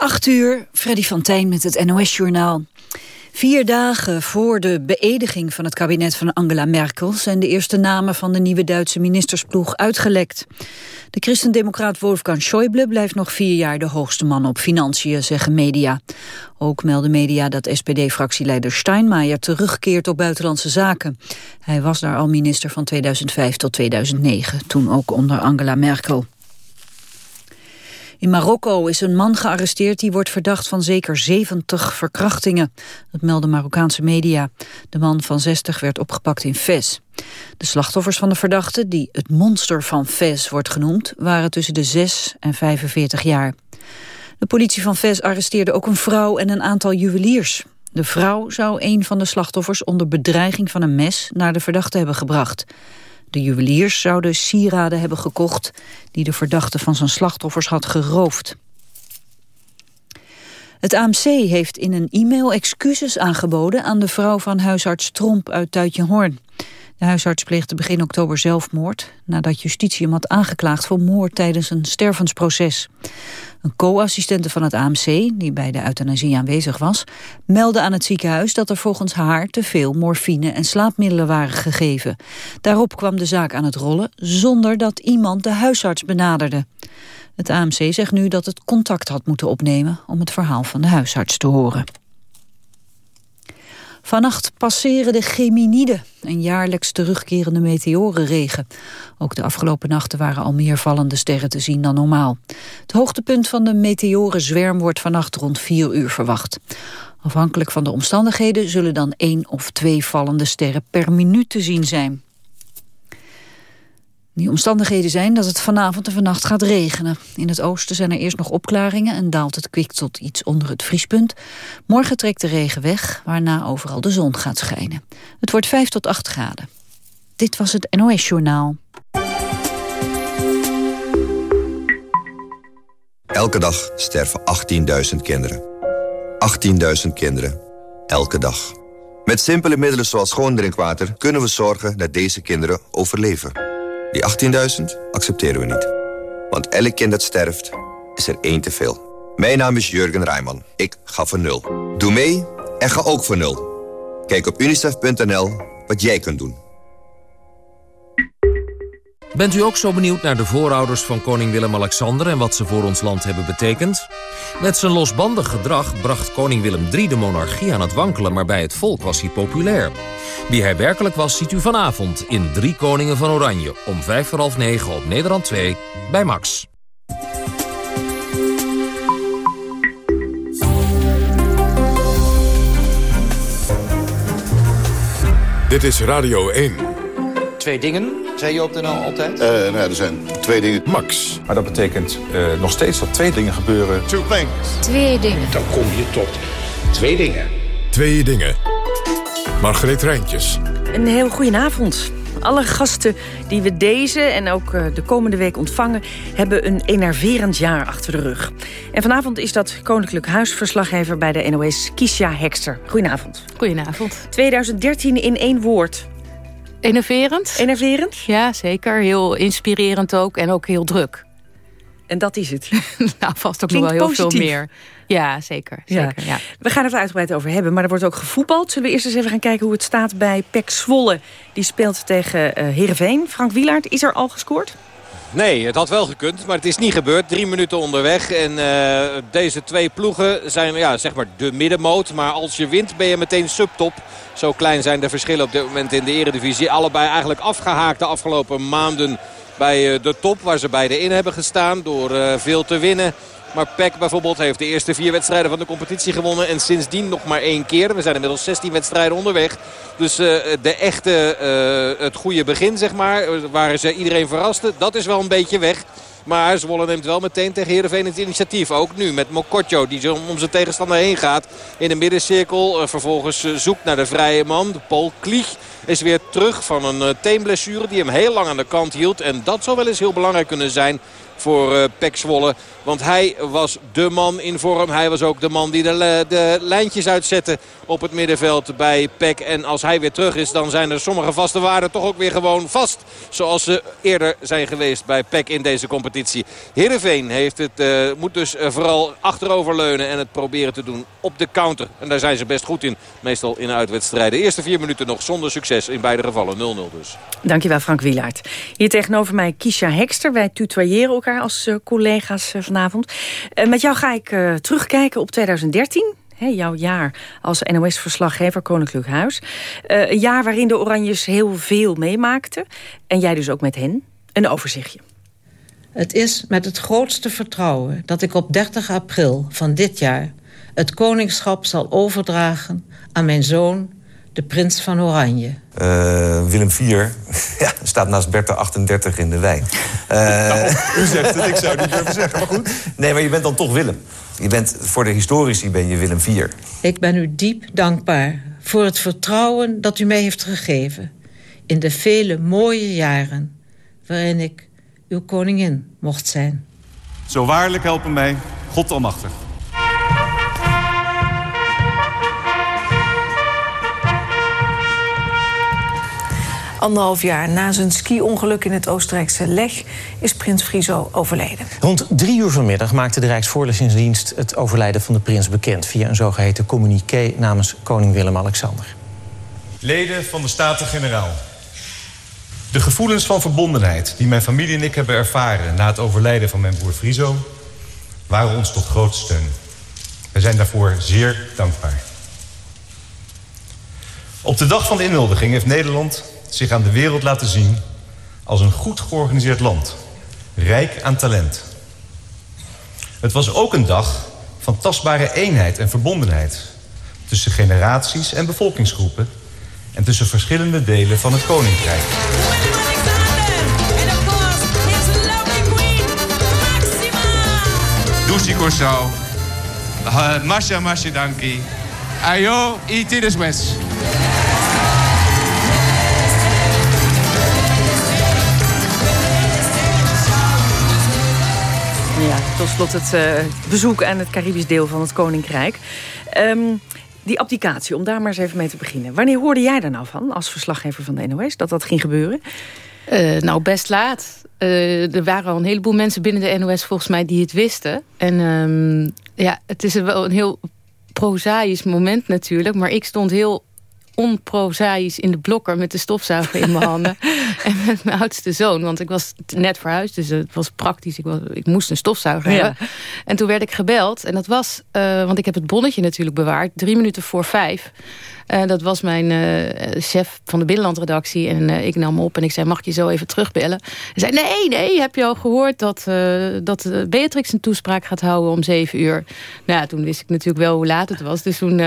8 uur, Freddy van Tijn met het NOS-journaal. Vier dagen voor de beëdiging van het kabinet van Angela Merkel... zijn de eerste namen van de nieuwe Duitse ministersploeg uitgelekt. De christendemocraat Wolfgang Schäuble blijft nog vier jaar de hoogste man op financiën, zeggen media. Ook melden media dat SPD-fractieleider Steinmeier terugkeert op buitenlandse zaken. Hij was daar al minister van 2005 tot 2009, toen ook onder Angela Merkel. In Marokko is een man gearresteerd die wordt verdacht van zeker 70 verkrachtingen. Dat melden Marokkaanse media. De man van 60 werd opgepakt in Fez. De slachtoffers van de verdachte, die het monster van Fez wordt genoemd, waren tussen de 6 en 45 jaar. De politie van Fez arresteerde ook een vrouw en een aantal juweliers. De vrouw zou een van de slachtoffers onder bedreiging van een mes naar de verdachte hebben gebracht. De juweliers zouden sieraden hebben gekocht... die de verdachte van zijn slachtoffers had geroofd. Het AMC heeft in een e-mail excuses aangeboden... aan de vrouw van huisarts Tromp uit Tuitjenhoorn. De huisarts pleegde begin oktober zelfmoord... nadat justitie hem had aangeklaagd voor moord tijdens een stervensproces. Een co-assistente van het AMC, die bij de euthanasie aanwezig was... meldde aan het ziekenhuis dat er volgens haar te veel morfine en slaapmiddelen waren gegeven. Daarop kwam de zaak aan het rollen zonder dat iemand de huisarts benaderde. Het AMC zegt nu dat het contact had moeten opnemen om het verhaal van de huisarts te horen. Vannacht passeren de Geminiden, een jaarlijks terugkerende meteorenregen. Ook de afgelopen nachten waren al meer vallende sterren te zien dan normaal. Het hoogtepunt van de meteorenzwerm wordt vannacht rond 4 uur verwacht. Afhankelijk van de omstandigheden zullen dan één of twee vallende sterren per minuut te zien zijn. Die omstandigheden zijn dat het vanavond en vannacht gaat regenen. In het oosten zijn er eerst nog opklaringen en daalt het kwik tot iets onder het vriespunt. Morgen trekt de regen weg, waarna overal de zon gaat schijnen. Het wordt 5 tot 8 graden. Dit was het NOS Journaal. Elke dag sterven 18.000 kinderen. 18.000 kinderen. Elke dag. Met simpele middelen zoals schoon drinkwater kunnen we zorgen dat deze kinderen overleven. Die 18.000 accepteren we niet. Want elk kind dat sterft, is er één te veel. Mijn naam is Jurgen Rijman. Ik ga voor nul. Doe mee en ga ook voor nul. Kijk op unicef.nl wat jij kunt doen. Bent u ook zo benieuwd naar de voorouders van koning Willem-Alexander... en wat ze voor ons land hebben betekend? Met zijn losbandig gedrag bracht koning Willem III de monarchie aan het wankelen... maar bij het volk was hij populair. Wie hij werkelijk was, ziet u vanavond in Drie Koningen van Oranje... om vijf voor half negen op Nederland 2 bij Max. Dit is Radio 1. Twee dingen, zei je op de NL altijd? Uh, nou er zijn twee dingen. Max. Maar dat betekent uh, nog steeds dat twee dingen gebeuren. Two things. Twee dingen. Dan kom je tot twee dingen. Twee dingen. Margreet Rijntjes. Een heel goedenavond. Alle gasten die we deze en ook uh, de komende week ontvangen... hebben een enerverend jaar achter de rug. En vanavond is dat Koninklijk Huisverslaggever bij de NOS, Kisha Hekster. Goedenavond. Goedenavond. 2013 in één woord. Enerverend. Enerverend? Ja, zeker. Heel inspirerend ook en ook heel druk. En dat is het. nou, vast ook nog wel heel positief. veel meer. Ja, zeker. zeker ja. Ja. We gaan het uitgebreid over hebben, maar er wordt ook gevoetbald. Zullen we eerst eens even gaan kijken hoe het staat bij Pek Zwolle. Die speelt tegen uh, Heerenveen. Frank Wielaert, is er al gescoord? Nee, het had wel gekund, maar het is niet gebeurd. Drie minuten onderweg en uh, deze twee ploegen zijn ja, zeg maar de middenmoot. Maar als je wint ben je meteen subtop. Zo klein zijn de verschillen op dit moment in de eredivisie. Allebei eigenlijk afgehaakt de afgelopen maanden bij uh, de top. Waar ze beide in hebben gestaan door uh, veel te winnen. Maar PEC bijvoorbeeld heeft de eerste vier wedstrijden van de competitie gewonnen. En sindsdien nog maar één keer. We zijn inmiddels 16 wedstrijden onderweg. Dus uh, de echte, uh, het goede begin zeg maar. Waar ze iedereen verrasten. Dat is wel een beetje weg. Maar Zwolle neemt wel meteen tegen Heerenveen het initiatief. Ook nu met Mokotjo die om zijn tegenstander heen gaat. In de middencirkel. Uh, vervolgens zoekt naar de vrije man. Paul Klieg is weer terug van een teenblessure die hem heel lang aan de kant hield. En dat zou wel eens heel belangrijk kunnen zijn voor Pek Zwolle. Want hij was de man in vorm. Hij was ook de man die de, de lijntjes uitzette op het middenveld bij Peck. En als hij weer terug is, dan zijn er sommige vaste waarden toch ook weer gewoon vast. Zoals ze eerder zijn geweest bij Peck in deze competitie. Heerenveen heeft het, uh, moet dus uh, vooral achteroverleunen en het proberen te doen op de counter. En daar zijn ze best goed in. Meestal in uitwedstrijden. De eerste vier minuten nog zonder succes in beide gevallen 0-0 dus. Dankjewel Frank Wielaert. Hier tegenover mij Kisha Hekster. Wij tutoyeren elkaar als uh, collega's vanavond. met jou ga ik terugkijken op 2013 jouw jaar als NOS-verslaggever Koninklijk Huis. Uh, een jaar waarin de Oranjes heel veel meemaakten. En jij dus ook met hen. Een overzichtje. Het is met het grootste vertrouwen dat ik op 30 april van dit jaar... het koningschap zal overdragen aan mijn zoon, de prins van Oranje. Uh, Willem IV ja, staat naast Bertha 38 in de wijn. Uh, nou, u zegt het, ik zou het niet durven zeggen, maar goed. Nee, maar je bent dan toch Willem. Je bent, voor de historici ben je Willem IV. Ik ben u diep dankbaar voor het vertrouwen dat u mij heeft gegeven... in de vele mooie jaren waarin ik uw koningin mocht zijn. Zo waarlijk helpen mij God almachtig. Anderhalf jaar na zijn ski-ongeluk in het Oostenrijkse Leg is prins Friso overleden. Rond drie uur vanmiddag maakte de Rijksvoorlichtingsdienst het overlijden van de prins bekend via een zogeheten communiqué namens koning Willem-Alexander. Leden van de Staten-Generaal. De gevoelens van verbondenheid die mijn familie en ik hebben ervaren na het overlijden van mijn broer Friso waren ons tot grote steun. Wij zijn daarvoor zeer dankbaar. Op de dag van de inhuldiging heeft Nederland zich aan de wereld laten zien als een goed georganiseerd land, rijk aan talent. Het was ook een dag van tastbare eenheid en verbondenheid tussen generaties en bevolkingsgroepen en tussen verschillende delen van het koninkrijk. Lucy Corsau, Masha Masha Danki, Ayo Itides tot slot het uh, bezoek aan het Caribisch deel van het Koninkrijk. Um, die abdicatie, om daar maar eens even mee te beginnen. Wanneer hoorde jij daar nou van, als verslaggever van de NOS, dat dat ging gebeuren? Uh, nou, best laat. Uh, er waren al een heleboel mensen binnen de NOS volgens mij die het wisten. En um, ja, het is wel een heel prozaïsch moment natuurlijk. Maar ik stond heel onprozaïs in de blokker met de stofzuiger in mijn handen. en met mijn oudste zoon, want ik was net verhuisd, dus het was praktisch. Ik, was, ik moest een stofzuiger hebben. En toen werd ik gebeld en dat was, uh, want ik heb het bonnetje natuurlijk bewaard, drie minuten voor vijf. Uh, dat was mijn uh, chef van de binnenlandredactie. En uh, ik nam op en ik zei, mag ik je zo even terugbellen? Hij zei, nee, nee, heb je al gehoord dat, dat Beatrix een toespraak gaat houden om zeven uur? Nou ja, toen wist ik natuurlijk wel hoe laat het was. Dus toen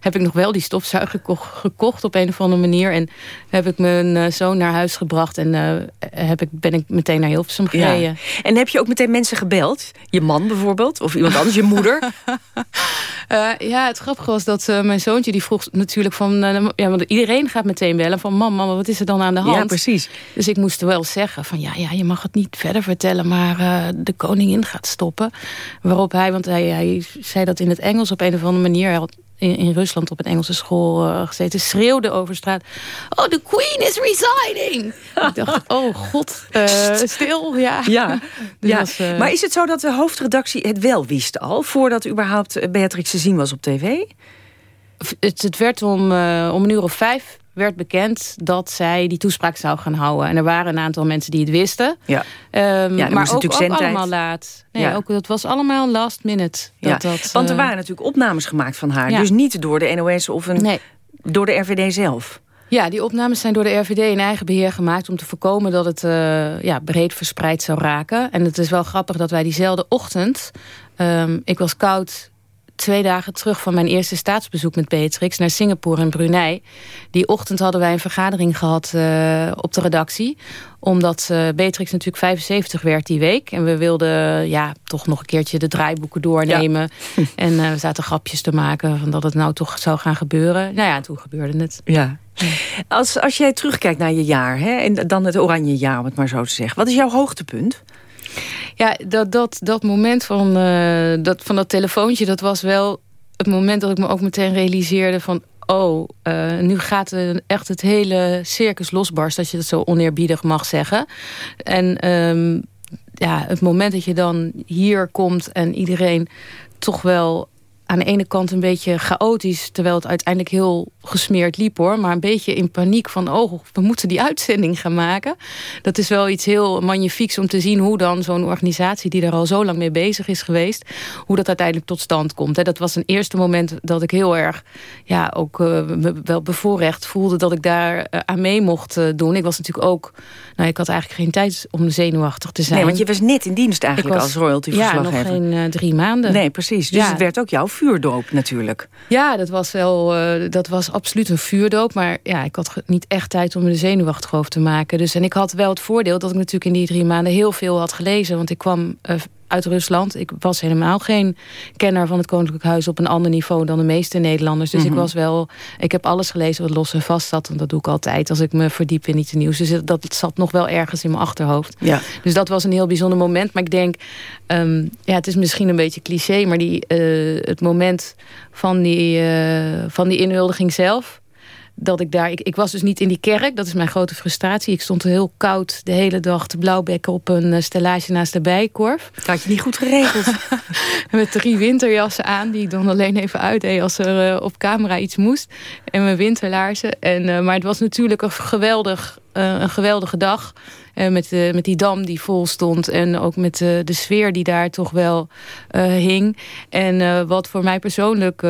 heb ik nog wel die stofzuiger gekocht, op een of andere manier. En heb ik mijn zoon naar huis gebracht. En heb ik, ben ik meteen naar Hilversum gereden. Ja. En heb je ook meteen mensen gebeld? Je man bijvoorbeeld? Of iemand anders, je moeder? ja, het grappige was dat mijn zoontje die vroeg natuurlijk van... Uh, ja, want iedereen gaat meteen bellen van... mama, wat is er dan aan de hand? Ja, precies. Dus ik moest wel zeggen van... ja, ja je mag het niet verder vertellen... maar uh, de koningin gaat stoppen. Waarop hij, want hij, hij zei dat in het Engels op een of andere manier... Hij had in, in Rusland op een Engelse school uh, gezeten... schreeuwde over straat... oh, the queen is resigning! ik dacht, oh god, stil, ja. ja, dus ja. Was, maar is het zo dat de hoofdredactie het wel wist al... voordat überhaupt Beatrix te zien was op tv? Het, het werd om, uh, om een uur of vijf werd bekend dat zij die toespraak zou gaan houden. En er waren een aantal mensen die het wisten. Ja. Um, ja maar ook, ook allemaal laat. Nee, ja. ook, dat was allemaal last minute. Dat, ja. dat, Want er waren natuurlijk opnames gemaakt van haar. Ja. Dus niet door de NOS of een, nee. door de RVD zelf. Ja, die opnames zijn door de RVD in eigen beheer gemaakt... om te voorkomen dat het uh, ja, breed verspreid zou raken. En het is wel grappig dat wij diezelfde ochtend... Um, ik was koud twee dagen terug van mijn eerste staatsbezoek met Beatrix... naar Singapore en Brunei. Die ochtend hadden wij een vergadering gehad uh, op de redactie. Omdat uh, Beatrix natuurlijk 75 werd die week. En we wilden ja, toch nog een keertje de draaiboeken doornemen. Ja. en uh, we zaten grapjes te maken van dat het nou toch zou gaan gebeuren. Nou ja, toen gebeurde het. Ja. Als, als jij terugkijkt naar je jaar, hè, en dan het oranje jaar, om het maar zo te zeggen. Wat is jouw hoogtepunt? Ja, dat, dat, dat moment van, uh, dat, van dat telefoontje... dat was wel het moment dat ik me ook meteen realiseerde van... oh, uh, nu gaat echt het hele circus losbarsten... als je dat zo oneerbiedig mag zeggen. En um, ja, het moment dat je dan hier komt en iedereen toch wel aan de ene kant een beetje chaotisch... terwijl het uiteindelijk heel gesmeerd liep hoor. Maar een beetje in paniek van, oh, we moeten die uitzending gaan maken. Dat is wel iets heel magnifieks om te zien hoe dan zo'n organisatie... die er al zo lang mee bezig is geweest... hoe dat uiteindelijk tot stand komt. Dat was een eerste moment dat ik heel erg... ja, ook uh, wel bevoorrecht voelde dat ik daar uh, aan mee mocht uh, doen. Ik was natuurlijk ook... nou, ik had eigenlijk geen tijd om zenuwachtig te zijn. Nee, want je was net in dienst eigenlijk was, als royalty-verslaggever. Ja, nog geen drie maanden. Nee, precies. Dus ja. het werd ook jouw vuurdoop natuurlijk. Ja, dat was wel... dat was absoluut een vuurdoop. Maar ja, ik had niet echt tijd om me de zenuwachtig over te maken. Dus, en ik had wel het voordeel dat ik natuurlijk in die drie maanden heel veel had gelezen. Want ik kwam uh, uit Rusland. Ik was helemaal geen kenner van het Koninklijk Huis op een ander niveau dan de meeste Nederlanders. Dus mm -hmm. ik was wel, ik heb alles gelezen wat los en vast zat. Want dat doe ik altijd als ik me verdiep in iets nieuws. Dus dat zat nog wel ergens in mijn achterhoofd. Ja. Dus dat was een heel bijzonder moment. Maar ik denk, um, ja, het is misschien een beetje cliché, maar die, uh, het moment van die, uh, van die inhuldiging zelf dat ik daar... Ik, ik, was dus niet in die kerk, dat is mijn grote frustratie. Ik stond heel koud de hele dag te blauwbekken op een uh, stellage naast de bijkorf. Dat had je niet goed geregeld. Met drie winterjassen aan, die ik dan alleen even uitdeed... als er uh, op camera iets moest. En mijn winterlaarzen. En, uh, maar het was natuurlijk een, geweldig, een geweldige dag... Uh, met, uh, met die dam die vol stond. En ook met de sfeer die daar toch wel hing. En wat voor mij persoonlijk,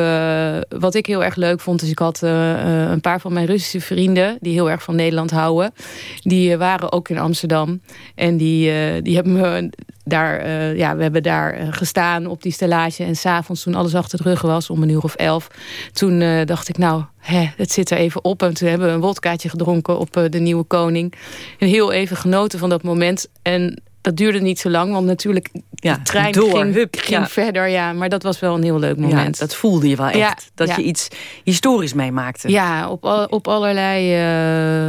wat ik heel erg leuk vond... is ik had een paar van mijn Russische vrienden... die heel erg van Nederland houden. Die waren ook in Amsterdam. En die, die hebben me daar, uh, ja, we hebben daar uh, gestaan op die stellage. En s'avonds, toen alles achter de rug was, om een uur of elf... toen uh, dacht ik, nou, hè, het zit er even op. En toen hebben we een wodkaatje gedronken op de Nieuwe Koning. En heel even genoten van dat moment. En dat duurde niet zo lang, want natuurlijk ja, de trein door, ging, hup, ging ja. verder. Ja, maar dat was wel een heel leuk moment. Ja, dat voelde je wel echt. Dat je iets historisch meemaakte. Ja, op, al, op allerlei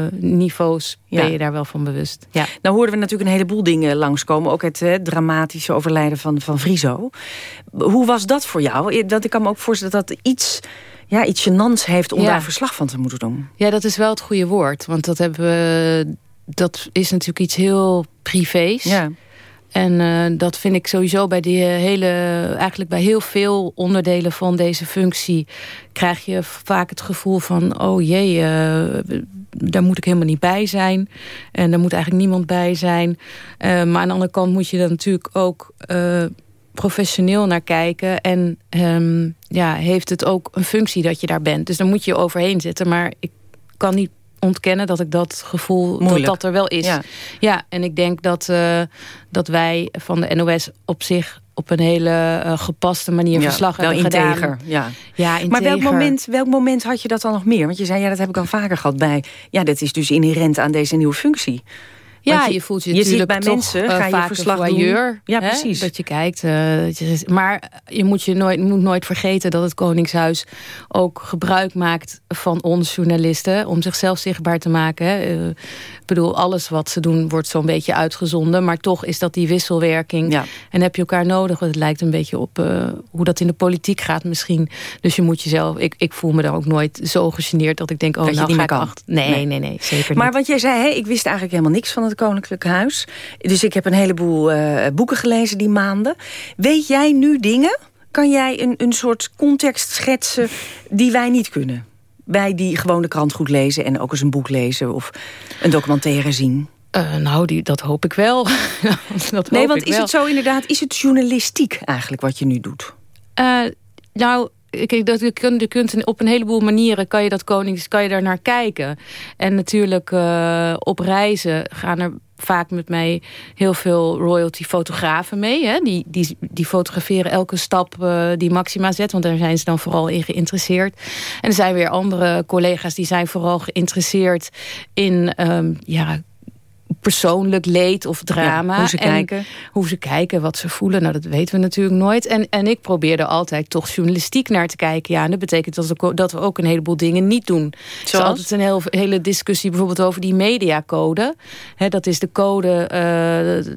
uh, niveaus ben je daar wel van bewust. Ja. Nou hoorden we natuurlijk een heleboel dingen langskomen. Ook het hè, dramatische overlijden van, van Friso. Hoe was dat voor jou? Dat, ik kan me ook voorstellen dat dat iets ja, iets gênants heeft om daar verslag van te moeten doen. Ja, dat is wel het goede woord. Want dat hebben we... Dat is natuurlijk iets heel privés. Ja. En uh, dat vind ik sowieso bij die hele, eigenlijk bij heel veel onderdelen van deze functie krijg je vaak het gevoel van, oh jee, uh, daar moet ik helemaal niet bij zijn. En daar moet eigenlijk niemand bij zijn. Uh, maar aan de andere kant moet je dan natuurlijk ook professioneel naar kijken. En um, ja, heeft het ook een functie dat je daar bent. Dus dan moet je overheen zitten. Maar ik kan niet ontkennen dat ik dat gevoel Moeilijk. dat dat er wel is. Ja, ja en ik denk dat, uh, dat wij van de NOS op zich op een hele uh, gepaste manier ja, verslag wel hebben integer, gedaan. Ja. Ja, integer. Maar welk moment, welk moment had je dat dan nog meer? Want je zei, ja, dat heb ik al vaker gehad bij... ja, dat is dus inherent aan deze nieuwe functie. Ja, je, je, voelt je, je natuurlijk ziet bij mensen, toch, ga je vaak verslag voyeur. Ja, hè? precies. Dat je kijkt. Uh, dat je, maar je moet, je nooit, moet nooit vergeten dat het Koningshuis ook gebruik maakt van ons journalisten om zichzelf zichtbaar te maken. Hè? Uh, ik bedoel, alles wat ze doen wordt zo'n beetje uitgezonden, maar toch is dat die wisselwerking. Ja. En heb je elkaar nodig. Het lijkt een beetje op hoe dat in de politiek gaat misschien. Dus je moet jezelf, ik, ik voel me daar ook nooit zo gegeneerd dat ik denk, oh dat nou ga ik achter. Nee, nee, nee, nee, zeker Maar niet. wat jij zei, ik wist eigenlijk helemaal niks van het Koninklijk Huis. Dus ik heb een heleboel uh, boeken gelezen die maanden. Weet jij nu dingen? Kan jij een, een soort context schetsen die wij niet kunnen? Wij die gewoon de krant goed lezen en ook eens een boek lezen of een documentaire zien. Uh, nou, die, dat hoop ik wel. dat nee, want is wel. het zo inderdaad, is het journalistiek eigenlijk wat je nu doet? Uh, nou, Kijk, dat, je, kunt, je kunt op een heleboel manieren kan je dat konings, kan je daar naar kijken. En natuurlijk uh, op reizen gaan er vaak met mij heel veel royalty fotografen mee. Hè? Die, die, die fotograferen elke stap uh, die Maxima zet. Want daar zijn ze dan vooral in geïnteresseerd. En er zijn weer andere collega's die zijn vooral geïnteresseerd in... Um, ja, persoonlijk leed of drama. hoe ze kijken. Hoe ze kijken, wat ze voelen. Nou, dat weten we natuurlijk nooit. En, en ik probeer er altijd toch journalistiek naar te kijken. Ja, en dat betekent dat we, dat we ook een heleboel dingen niet doen. Er is altijd een heel, hele discussie bijvoorbeeld over die mediacode. He, dat is de code, uh,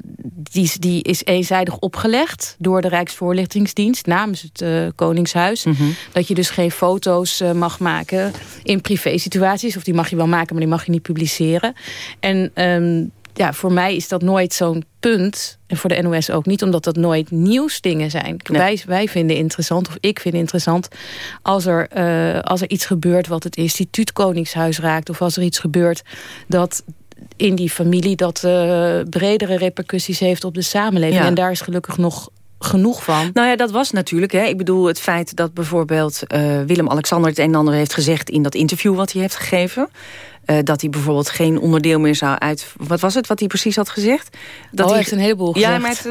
die, die is eenzijdig opgelegd... door de Rijksvoorlichtingsdienst namens het uh, Koningshuis. Mhm. Dat je dus geen foto's uh, mag maken in privé situaties. Of die mag je wel maken, maar die mag je niet publiceren. En... Um, ja, voor mij is dat nooit zo'n punt. En voor de NOS ook niet, omdat dat nooit nieuwsdingen zijn. Nee. Wij, wij vinden interessant, of ik vind interessant... als er, uh, als er iets gebeurt wat het instituut Koningshuis raakt... of als er iets gebeurt dat in die familie... dat uh, bredere repercussies heeft op de samenleving. Ja. En daar is gelukkig nog genoeg van. Nou ja, dat was natuurlijk. Hè. Ik bedoel, het feit dat bijvoorbeeld uh, Willem-Alexander... het een en ander heeft gezegd in dat interview wat hij heeft gegeven... Uh, dat hij bijvoorbeeld geen onderdeel meer zou uit... Wat was het wat hij precies had gezegd? Dat oh, hij heeft een heleboel gezegd. Ja, maar het,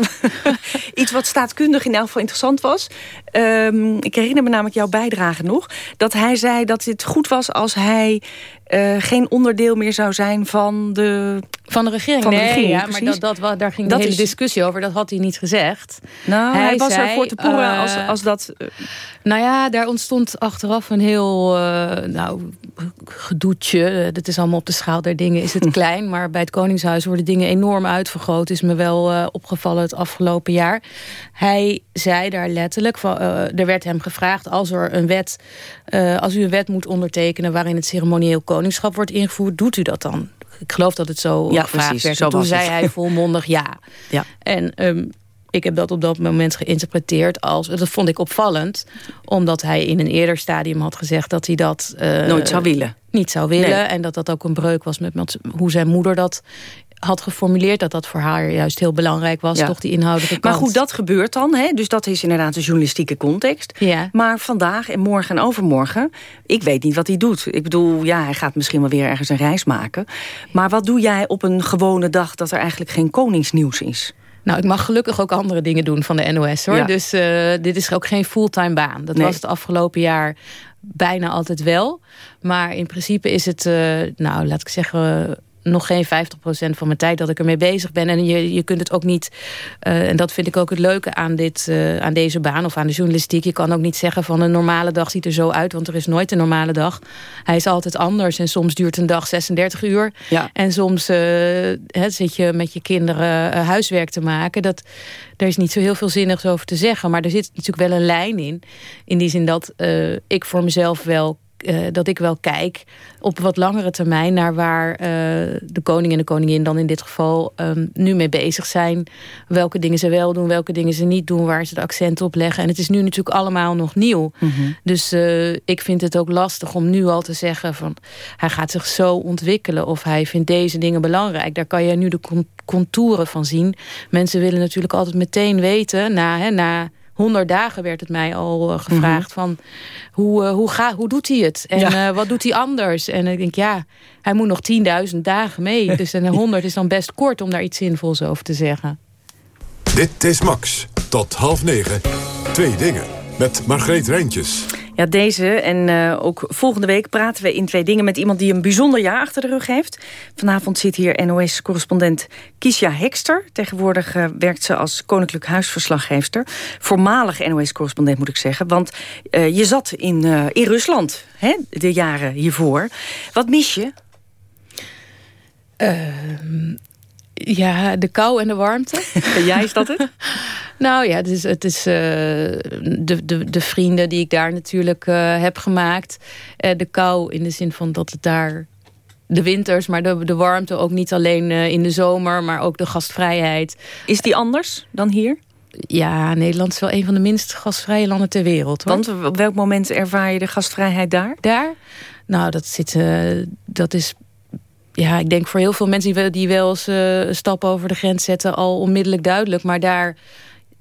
iets wat staatkundig in elk geval interessant was. Um, ik herinner me namelijk jouw bijdrage nog. Dat hij zei dat het goed was als hij uh, geen onderdeel meer zou zijn van de... Van de regering, van de nee, regering, ja, maar dat, dat, dat, daar ging dat de hele is... discussie over. Dat had hij niet gezegd. Nou, hij, hij was zei, ervoor te poeren uh, als, als dat... Uh... Nou ja, daar ontstond achteraf een heel nou, gedoetje. Dat is allemaal op de schaal der dingen is het klein. Maar bij het Koningshuis worden dingen enorm uitvergroot. Is me wel opgevallen het afgelopen jaar. Hij zei daar letterlijk... Van, er werd hem gevraagd als er een wet... als u een wet moet ondertekenen waarin het ceremonieel koningschap wordt ingevoerd, doet u dat dan? Ik geloof dat het zo ja, gevraagd precies, werd. Zo en toen zei het. hij volmondig ja. ja. En um, ik heb dat op dat moment geïnterpreteerd als... dat vond ik opvallend, omdat hij in een eerder stadium had gezegd... dat hij dat... Uh, Nooit zou willen. Niet zou willen. Nee. En dat dat ook een breuk was met, met hoe zijn moeder dat had geformuleerd dat dat voor haar juist heel belangrijk was, Ja. toch die inhoudelijke Maar kant. goed, dat gebeurt dan. Hè? Dus dat is inderdaad een journalistieke context. Ja. Maar vandaag en morgen en overmorgen... ik weet niet wat hij doet. Ik bedoel, ja, hij gaat misschien wel weer ergens een reis maken. Maar wat doe jij op een gewone dag... dat er eigenlijk geen koningsnieuws is? Nou, ik mag gelukkig ook andere dingen doen van de NOS, hoor. Ja. Dus uh, dit is ook geen fulltime baan. Dat Nee. was het afgelopen jaar bijna altijd wel. Maar in principe is het, uh, nou, laat ik zeggen... nog geen 50% van mijn tijd dat ik ermee bezig ben. En je, je kunt het ook niet... Uh, en dat vind ik ook het leuke aan, dit, uh, aan deze baan of aan de journalistiek. Je kan ook niet zeggen van een normale dag ziet er zo uit. Want er is nooit een normale dag. Hij is altijd anders. En soms duurt een dag 36 uur. Ja. En soms uh, he, zit je met je kinderen huiswerk te maken. Dat, er is niet zo heel veel zinnigs over te zeggen. Maar er zit natuurlijk wel een lijn in. In die zin dat ik voor mezelf wel uh, dat ik wel kijk op wat langere termijn naar waar uh, de koning en de koningin dan in dit geval um, nu mee bezig zijn. Welke dingen ze wel doen, welke dingen ze niet doen, waar ze de accenten op leggen. En het is nu natuurlijk allemaal nog nieuw. Mm -hmm. Dus uh, ik vind het ook lastig om nu al te zeggen van hij gaat zich zo ontwikkelen of hij vindt deze dingen belangrijk. Daar kan je nu de contouren van zien. Mensen willen natuurlijk altijd meteen weten na, hè, na 100 dagen werd het mij al uh, gevraagd mm -hmm. van hoe, uh, hoe, ga, hoe doet hij het? En ja. uh, wat doet hij anders? En ik denk, ja, hij moet nog 10.000 dagen mee. Dus en 100 is dan best kort om daar iets zinvols over te zeggen. Dit is Max. Tot half negen. Twee dingen. Met Margreet Rijntjes. Ja, deze en uh, ook volgende week praten we in twee dingen... met iemand die een bijzonder jaar achter de rug heeft. Vanavond zit hier NOS-correspondent Kisha Hekster. Tegenwoordig uh, werkt ze als koninklijk huisverslaggeefster. Voormalig NOS-correspondent moet ik zeggen. Want uh, je zat in, in Rusland hè, de jaren hiervoor. Wat mis je? Ja, de kou en de warmte. ja, is dat het? Nou ja, het is, het is uh, de, de, de vrienden die ik daar natuurlijk uh, heb gemaakt. Uh, de kou in de zin van dat het daar de winters, maar de, de warmte ook niet alleen in de zomer, maar ook de gastvrijheid. Is die anders dan hier? Ja, Nederland is wel een van de minst gastvrije landen ter wereld. Hoor. Want op welk moment ervaar je de gastvrijheid daar? Daar? Nou, dat, zit, dat is ja, ik denk voor heel veel mensen die wel, die wel eens uh, stappen over de grens zetten... al onmiddellijk duidelijk. Maar daar,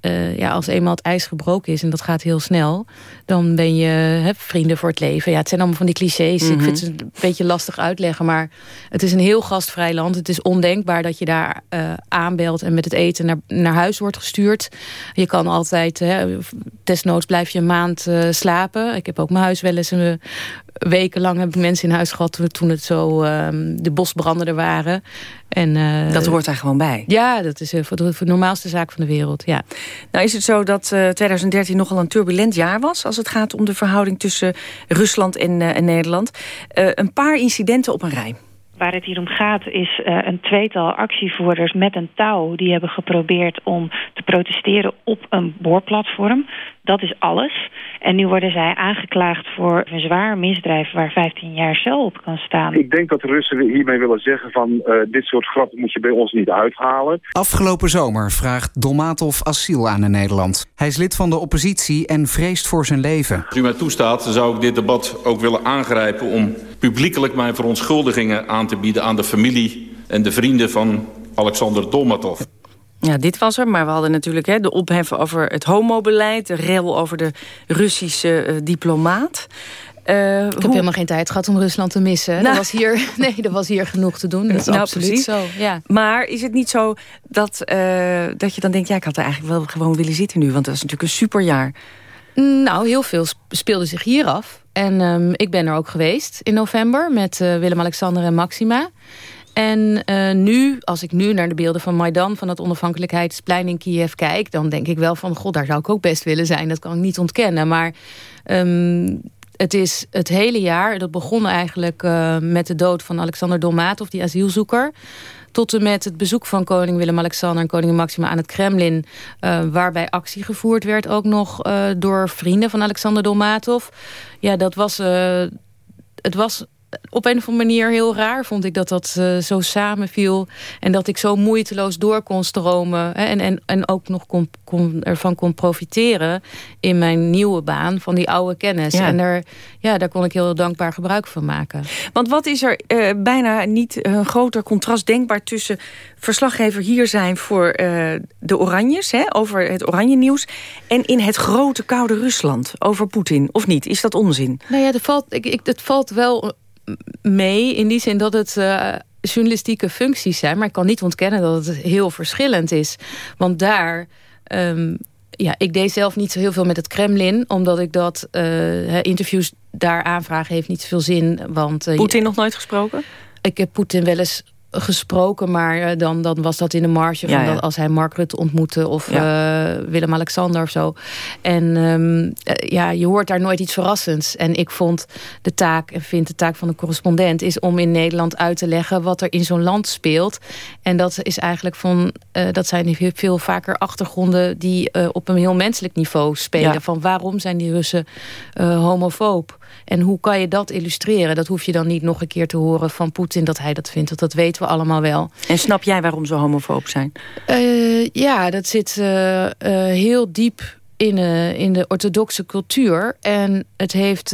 uh, ja, als eenmaal het ijs gebroken is... en dat gaat heel snel, dan ben je hè, vrienden voor het leven. Ja, het zijn allemaal van die clichés. Mm -hmm. Ik vind het een beetje lastig uitleggen. Maar het is een heel gastvrij land. Het is ondenkbaar dat je daar uh, aanbelt... en met het eten naar, naar huis wordt gestuurd. Je kan altijd, hè, desnoods blijf je een maand slapen. Ik heb ook mijn huis wel eens een wekenlang heb ik mensen in huis gehad toen het zo ehm, de bosbranden er waren. En, uh, dat hoort daar gewoon bij? Ja, dat is uh, voor de, voor de, normaalste zaak van de wereld, ja. Nou is het zo dat uh, 2013 nogal een turbulent jaar was... als het gaat om de verhouding tussen Rusland en, en Nederland. een paar incidenten op een rij. Waar het hier om gaat is uh, een tweetal actievoerders met een touw... die hebben geprobeerd om te protesteren op een boorplatform. Dat is alles. En nu worden zij aangeklaagd voor een zwaar misdrijf... waar 15 jaar cel op kan staan. Ik denk dat de Russen hiermee willen zeggen van... Uh, dit soort grappen moet je bij ons niet uithalen. Afgelopen zomer vraagt Dolmatov asiel aan in Nederland. Hij is lid van de oppositie en vreest voor zijn leven. Als u mij toestaat, zou ik dit debat ook willen aangrijpen... om publiekelijk mijn verontschuldigingen aan te bieden aan de familie en de vrienden van Alexander Dolmatov. Ja, dit was er, maar we hadden natuurlijk hè, de ophef over het homobeleid... de rel over de Russische uh, diplomaat. Uh, ik heb helemaal geen tijd gehad om Rusland te missen. Nou, er, was hier, nee, er was hier genoeg te doen. Dat is nou, absoluut precies. zo. Ja. Maar is het niet zo dat, uh, dat je dan denkt... ja, ik had er eigenlijk wel gewoon willen zitten nu... want dat is natuurlijk een superjaar. Nou, heel veel speelde zich hier af. En um, ik ben er ook geweest in november... met Willem-Alexander en Maxima. En uh, nu, als ik nu naar de beelden van Maidan... van het onafhankelijkheidsplein in Kiev kijk... dan denk ik wel van, god, daar zou ik ook best willen zijn. Dat kan ik niet ontkennen. Maar um, het is het hele jaar... dat begon eigenlijk uh, met de dood van Alexander Dolmatov, die asielzoeker tot en met het bezoek van koning Willem-Alexander en koningin Maxima aan het Kremlin... Uh, waarbij actie gevoerd werd ook nog door vrienden van Alexander Dolmatov. Ja, dat was... Het was op een of andere manier heel raar vond ik dat dat uh, zo samenviel. En dat ik zo moeiteloos door kon stromen. Hè, en, en, en ook nog kon, kon, ervan kon profiteren in mijn nieuwe baan van die oude kennis. Ja. En daar, ja, daar kon ik heel dankbaar gebruik van maken. Want wat is er uh, bijna niet een groter contrast denkbaar tussen verslaggever hier zijn voor uh, de Oranjes, hè, over het Oranje nieuws, en in het grote koude Rusland over Poetin, of niet? Is dat onzin? Nou ja, dat valt, ik, ik, dat valt wel mee in die zin dat het uh, journalistieke functies zijn. Maar ik kan niet ontkennen dat het heel verschillend is. Want daar... Um, ja, ik deed zelf niet zo heel veel met het Kremlin. Omdat ik dat uh, interviews daar aanvragen heeft niet zoveel zin. Want uh, Poetin nog nooit gesproken? Ik heb Poetin wel eens gesproken, maar uh, dan, dan was dat in de marge van ja, ja. Dat als hij Mark Rutte ontmoette of ja. uh, Willem-Alexander of zo. En um, uh, ja, je hoort daar nooit iets verrassends. En ik vond de taak, en vind de taak van een correspondent, is om in Nederland uit te leggen wat er in zo'n land speelt. En dat is eigenlijk van, dat zijn veel vaker achtergronden die op een heel menselijk niveau spelen. Van waarom zijn die Russen homofoob? En hoe kan je dat illustreren? Dat hoef je dan niet nog een keer te horen van Poetin dat hij dat vindt. Want dat weten we allemaal wel. En snap jij waarom ze homofoob zijn? Uh, ja, dat zit uh, uh, heel diep in, in de orthodoxe cultuur. En het heeft...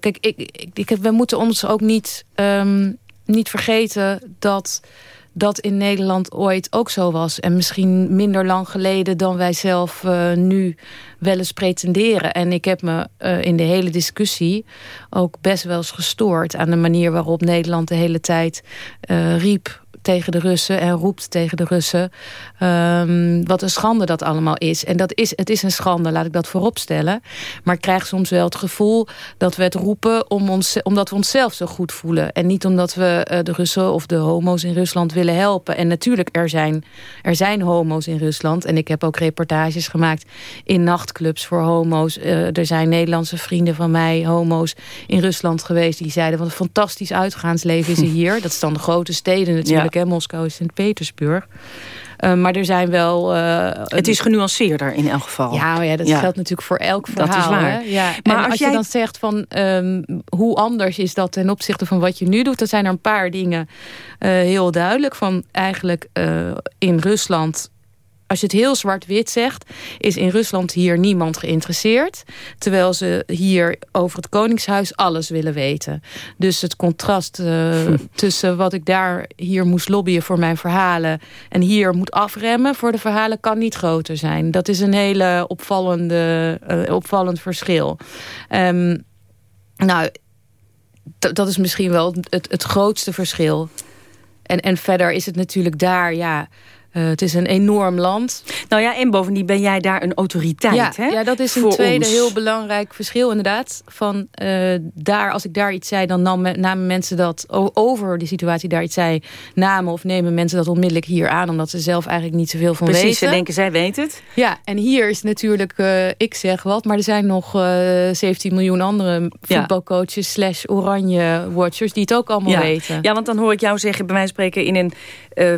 kijk, ik, ik, ik, we moeten ons ook niet, um, niet vergeten dat dat in Nederland ooit ook zo was. En misschien minder lang geleden dan wij zelf uh, nu wel eens pretenderen. En ik heb me uh, in de hele discussie ook best wel eens gestoord... aan de manier waarop Nederland de hele tijd uh, riep tegen de Russen en roept tegen de Russen. Um, wat een schande dat allemaal is. En dat is, het is een schande, laat ik dat vooropstellen. Maar ik krijg soms wel het gevoel dat we het roepen... Om ons, omdat we onszelf zo goed voelen. En niet omdat we uh, de Russen of de homo's in Rusland willen helpen. En natuurlijk, er zijn, er zijn homo's in Rusland. En ik heb ook reportages gemaakt in nachtclubs voor homo's. Uh, er zijn Nederlandse vrienden van mij, homo's, in Rusland geweest. Die zeiden, wat een fantastisch uitgaansleven is hier. Dat is dan de grote steden natuurlijk. Hè? Moskou en Sint-Petersburg. Uh, maar er zijn wel... Uh, het is genuanceerder in elk geval. Ja, ja dat ja. geldt natuurlijk voor elk verhaal. Dat is waar. Ja. Maar als, als jij... je dan zegt van um, hoe anders is dat ten opzichte van wat je nu doet... dan zijn er een paar dingen uh, heel duidelijk. Van eigenlijk in Rusland als je het heel zwart-wit zegt... is in Rusland hier niemand geïnteresseerd. Terwijl ze hier over het Koningshuis alles willen weten. Dus het contrast uh, tussen wat ik daar hier moest lobbyen voor mijn verhalen... en hier moet afremmen voor de verhalen kan niet groter zijn. Dat is een hele opvallende, uh, opvallend verschil. Um, nou, dat is misschien wel het, het grootste verschil. En, en verder is het natuurlijk daar, ja Uh, het is een enorm land. Nou ja, en bovendien ben jij daar een autoriteit, ja, hè? Ja, dat is een tweede heel belangrijk verschil inderdaad. Van, uh, daar, als ik daar iets zei, dan nam, namen mensen dat over die situatie daar iets zei, namen of nemen mensen dat onmiddellijk hier aan, omdat ze zelf eigenlijk niet zoveel van Precies, weten. Precies, ze denken, zij weet het. Ja, en hier is natuurlijk, uh, ik zeg wat, maar er zijn nog 17 miljoen andere voetbalcoaches slash oranje watchers die het ook allemaal ja. weten. Ja, want dan hoor ik jou zeggen, bij van spreken in een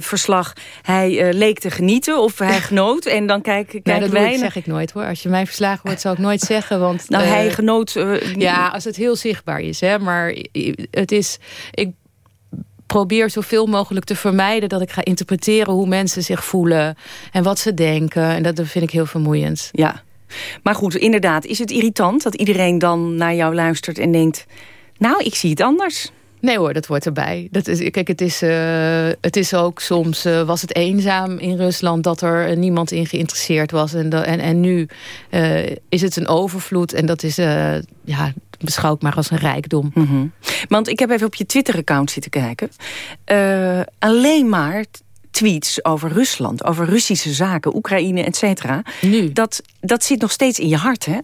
verslag, hij leek te genieten of hij genoot. En dan kijk, kijk nee, dat wij... Ik, zeg ik nooit hoor. Als je mij verslagen wordt, zou ik nooit zeggen. Want, nou, uh, hij genoot... Uh, ja, als het heel zichtbaar is. Hè, maar het is... Ik probeer zoveel mogelijk te vermijden... dat ik ga interpreteren hoe mensen zich voelen... en wat ze denken. En dat vind ik heel vermoeiend. Ja. Maar goed, inderdaad, is het irritant... dat iedereen dan naar jou luistert en denkt... nou, ik zie het anders... Nee hoor, dat hoort erbij. Dat is, kijk, het is, uh, het is ook soms... Uh, was het eenzaam in Rusland dat er uh, niemand in geïnteresseerd was. En, en, en nu is het een overvloed. En dat is, ja, beschouw ik maar als een rijkdom. Mm -hmm. Want ik heb even op je Twitter-account zitten kijken. alleen maar tweets over Rusland, over Russische zaken, Oekraïne, et cetera. Nu? Dat, dat zit nog steeds in je hart, hè?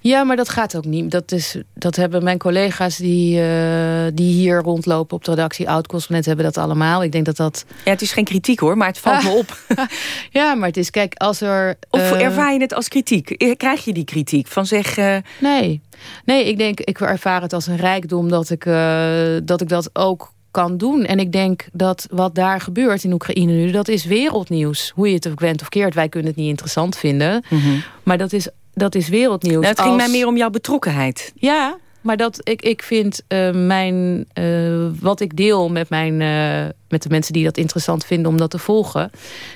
Ja, maar dat gaat ook niet. Dat, is, dat hebben mijn collega's die, uh, die hier rondlopen op de redactie oud-correspondent hebben dat allemaal. Ik denk dat dat... Ja, het is geen kritiek hoor, maar het valt ah. me op. ja, maar het is, kijk, als er... Of uh... ervaar je het als kritiek? Krijg je die kritiek van zeg... Uh... Nee. Nee, ik denk, ik ervaar het als een rijkdom dat ik, dat, ik dat ook kan doen. En ik denk dat wat daar gebeurt in Oekraïne nu... dat is wereldnieuws. Hoe je het ook went of keert. Wij kunnen het niet interessant vinden. Mm -hmm. Maar dat is dat is wereldnieuws. Nou, het ging als... mij meer om jouw betrokkenheid. Ja, maar dat ik, ik vind uh, mijn, uh, wat ik deel met, mijn, uh, met de mensen die dat interessant vinden om dat te volgen,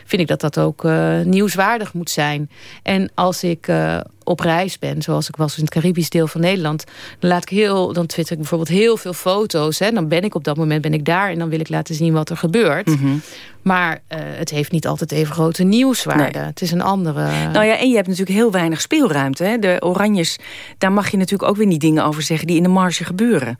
vind ik dat dat ook nieuwswaardig moet zijn. En als ik op reis ben, zoals ik was in het Caribisch deel van Nederland, dan laat ik heel, dan twitter ik bijvoorbeeld heel veel foto's. Hè, dan ben ik op dat moment ben ik daar en dan wil ik laten zien wat er gebeurt. Mm -hmm. Maar uh, het heeft niet altijd even grote nieuwswaarde. Nee. Het is een andere... Nou ja, en je hebt natuurlijk heel weinig speelruimte. Hè? De Oranjes, daar mag je natuurlijk ook weer niet dingen over zeggen... die in de marge gebeuren.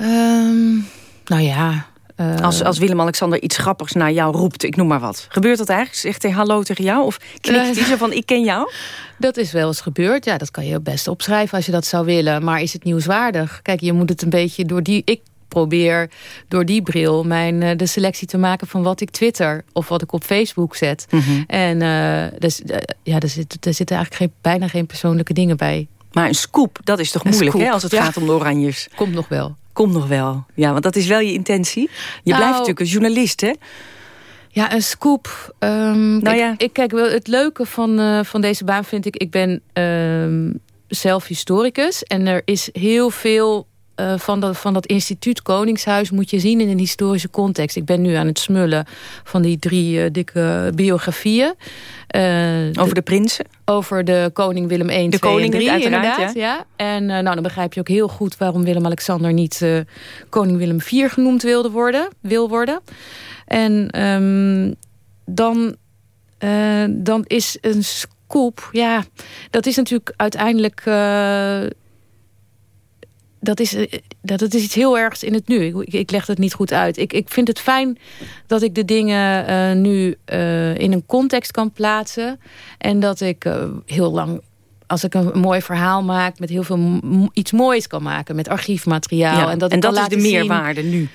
Um, nou ja... Uh... Als, als Willem-Alexander iets grappigs naar jou roept, ik noem maar wat. Gebeurt dat eigenlijk? Zegt hij hallo tegen jou? Of knikt hij zo van, ik ken jou? Dat is wel eens gebeurd. Ja, dat kan je best opschrijven als je dat zou willen. Maar is het nieuwswaardig? Kijk, je moet het een beetje door die... Ik probeer door die bril mijn, uh, de selectie te maken van wat ik twitter of wat ik op Facebook zet. Mm -hmm. En uh, dus, uh, ja, er, zit, er zitten eigenlijk geen, bijna geen persoonlijke dingen bij. Maar een scoop, dat is toch een moeilijk hè, als het ja. gaat om de oranjes? Komt nog wel. Komt nog wel. Ja, want dat is wel je intentie. Je nou, blijft natuurlijk een journalist, hè? Ja, een scoop. Um, nou kijk, ja. ik, kijk, het leuke van, uh, van deze baan vind ik... ik ben um, zelf historicus en er is heel veel uh, van, dat, van dat instituut Koningshuis moet je zien in een historische context. Ik ben nu aan het smullen van die drie uh, dikke biografieën. Uh, over de, de prinsen? Over de koning Willem I, de 2 koning, en 3, uiteraard, inderdaad. Ja. ja. En nou, dan begrijp je ook heel goed waarom Willem-Alexander niet koning Willem IV genoemd wilde worden, wil worden. En um, dan, dan is een scoop, ja, dat is natuurlijk uiteindelijk dat is, dat, dat is iets heel ergs in het nu. Ik, ik leg het niet goed uit. Ik, ik vind het fijn dat ik de dingen uh, nu uh, in een context kan plaatsen. En dat ik uh, heel lang, als ik een mooi verhaal maak... met heel veel iets moois kan maken. Met archiefmateriaal. Ja, en dat, en dat is de zien... meerwaarde nu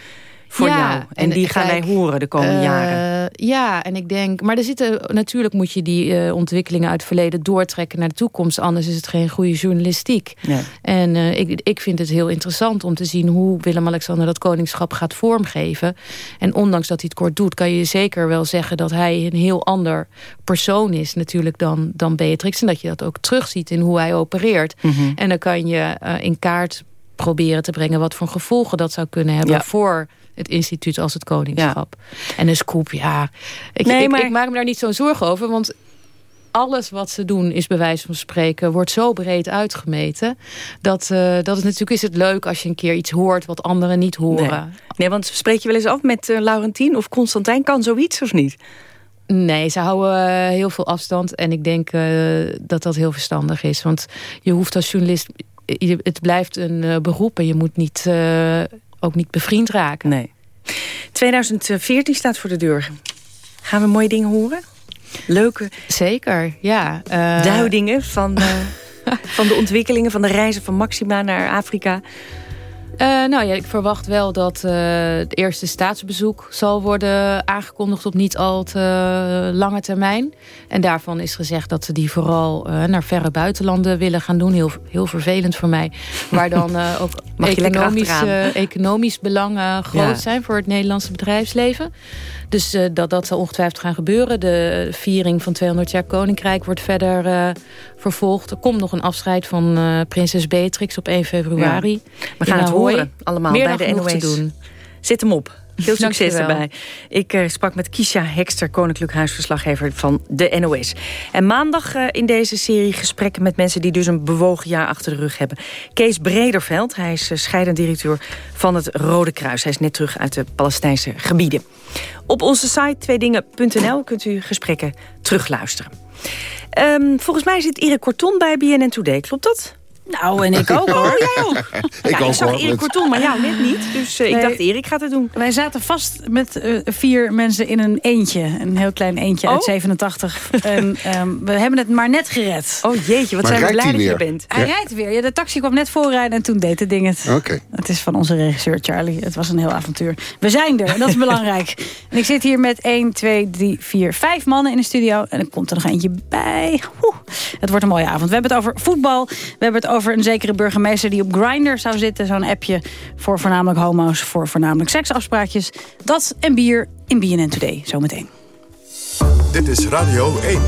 voor ja, jou. En, en die gaan wij horen de komende uh, jaren. Ja, en ik denk... Maar er zitten, natuurlijk moet je die uh, ontwikkelingen uit het verleden doortrekken naar de toekomst. Anders is het geen goede journalistiek. Nee. En uh, ik, ik vind het heel interessant om te zien hoe Willem-Alexander dat koningschap gaat vormgeven. En ondanks dat hij het kort doet, kan je zeker wel zeggen dat hij een heel ander persoon is natuurlijk dan, dan Beatrix. En dat je dat ook terugziet in hoe hij opereert. Mm -hmm. En dan kan je in kaart proberen te brengen wat voor gevolgen dat zou kunnen hebben ja. voor het instituut als het koningschap. Ja. En een scoop, ja. Ik, nee, ik, maar... ik maak me daar niet zo'n zorgen over, want alles wat ze doen is bij wijze van spreken... wordt zo breed uitgemeten... dat, uh, dat het natuurlijk is het leuk als je een keer iets hoort... wat anderen niet horen. Nee, nee want spreek je wel eens af met uh, Laurentien of Constantijn? Kan zoiets of niet? Nee, ze houden uh, heel veel afstand. En ik denk dat dat heel verstandig is. Want je hoeft als journalist... het blijft een beroep en je moet niet ook niet bevriend raken. Nee. 2014 staat voor de deur. Gaan we mooie dingen horen? Leuke... Zeker, ja. Uh... Duidingen van, uh, van de ontwikkelingen... van de reizen van Maxima naar Afrika... Uh, nou ja, ik verwacht wel dat uh, het eerste staatsbezoek zal worden aangekondigd op niet al te lange termijn. En daarvan is gezegd dat ze die vooral naar verre buitenlanden willen gaan doen. Heel, heel vervelend voor mij. Waar dan ook economisch, economisch belangen groot ja. zijn voor het Nederlandse bedrijfsleven. Dus uh, dat, dat zal ongetwijfeld gaan gebeuren. De viering van 200 jaar Koninkrijk wordt verder uh, vervolgd. Er komt nog een afscheid van uh, prinses Beatrix op 1 februari. Ja. We gaan het horen allemaal Meer bij de NOS. te doen. Zit hem op. Veel succes erbij. Ik uh, sprak met Kisha Hekster, Koninklijk Huisverslaggever van de NOS. En maandag uh, in deze serie gesprekken met mensen... die dus een bewogen jaar achter de rug hebben. Kees Brederveld, hij is uh, scheidend directeur van het Rode Kruis. Hij is net terug uit de Palestijnse gebieden. Op onze site tweedingen.nl kunt u gesprekken terugluisteren. Um, volgens mij zit Erik Korton bij BNN Today, klopt dat? Nou, en ik ook hoor. Oh, jij ook. ik ja, ook ik zag hoor. Erik Korton, maar jou net niet. Dus uh, nee. ik dacht, Erik gaat het doen. Wij zaten vast met uh, vier mensen in een eentje. Een heel klein eentje oh? uit 87. en um, we hebben het maar net gered. Oh jeetje, wat maar zijn we blij dat je bent. Hij ja. rijdt weer. Ja, de taxi kwam net voorrijden en toen deed het ding het. Okay. Het is van onze regisseur Charlie. Het was een heel avontuur. We zijn er, en dat is belangrijk. En ik zit hier met 1, 2, 3, 4, 5 mannen in de studio. En er komt er nog eentje bij. Oeh, het wordt een mooie avond. We hebben het over voetbal. We hebben het over een zekere burgemeester die op Grindr zou zitten. Zo'n appje voor voornamelijk homo's, voor voornamelijk seksafspraakjes. Dat en bier in BNN Today, zometeen. Dit is Radio 1.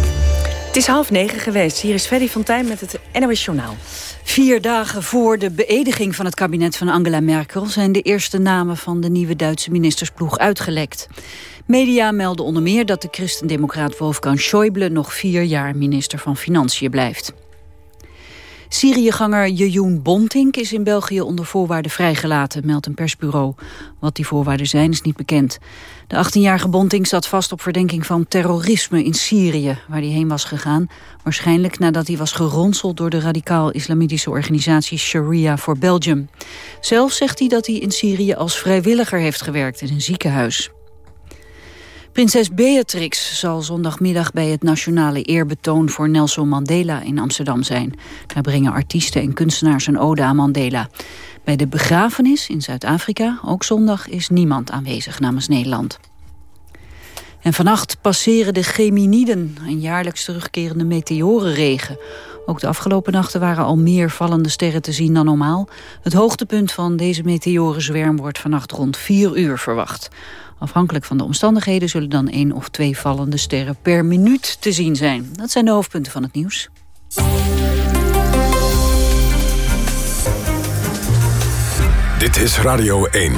Het is half negen geweest. Hier is Freddy Fontijn met het NOS Journaal. Vier dagen voor de beëdiging van het kabinet van Angela Merkel... zijn de eerste namen van de nieuwe Duitse ministersploeg uitgelekt. Media melden onder meer dat de christendemocraat Wolfgang Schäuble... nog vier jaar minister van Financiën blijft. Syriëganger Jejoen Bontink is in België onder voorwaarden vrijgelaten, meldt een persbureau. Wat die voorwaarden zijn is niet bekend. De 18-jarige Bontink zat vast op verdenking van terrorisme in Syrië, waar hij heen was gegaan. Waarschijnlijk nadat hij was geronseld door de radicaal-islamitische organisatie Sharia for Belgium. Zelf zegt hij dat hij in Syrië als vrijwilliger heeft gewerkt in een ziekenhuis. Prinses Beatrix zal zondagmiddag bij het nationale eerbetoon voor Nelson Mandela in Amsterdam zijn. Daar brengen artiesten en kunstenaars een ode aan Mandela. Bij de begrafenis in Zuid-Afrika, ook zondag, is niemand aanwezig namens Nederland. En vannacht passeren de Geminiden, een jaarlijks terugkerende meteorenregen. Ook de afgelopen nachten waren al meer vallende sterren te zien dan normaal. Het hoogtepunt van deze meteorenzwerm wordt vannacht rond 4 uur verwacht. Afhankelijk van de omstandigheden zullen dan één of twee vallende sterren per minuut te zien zijn. Dat zijn de hoofdpunten van het nieuws. Dit is Radio 1.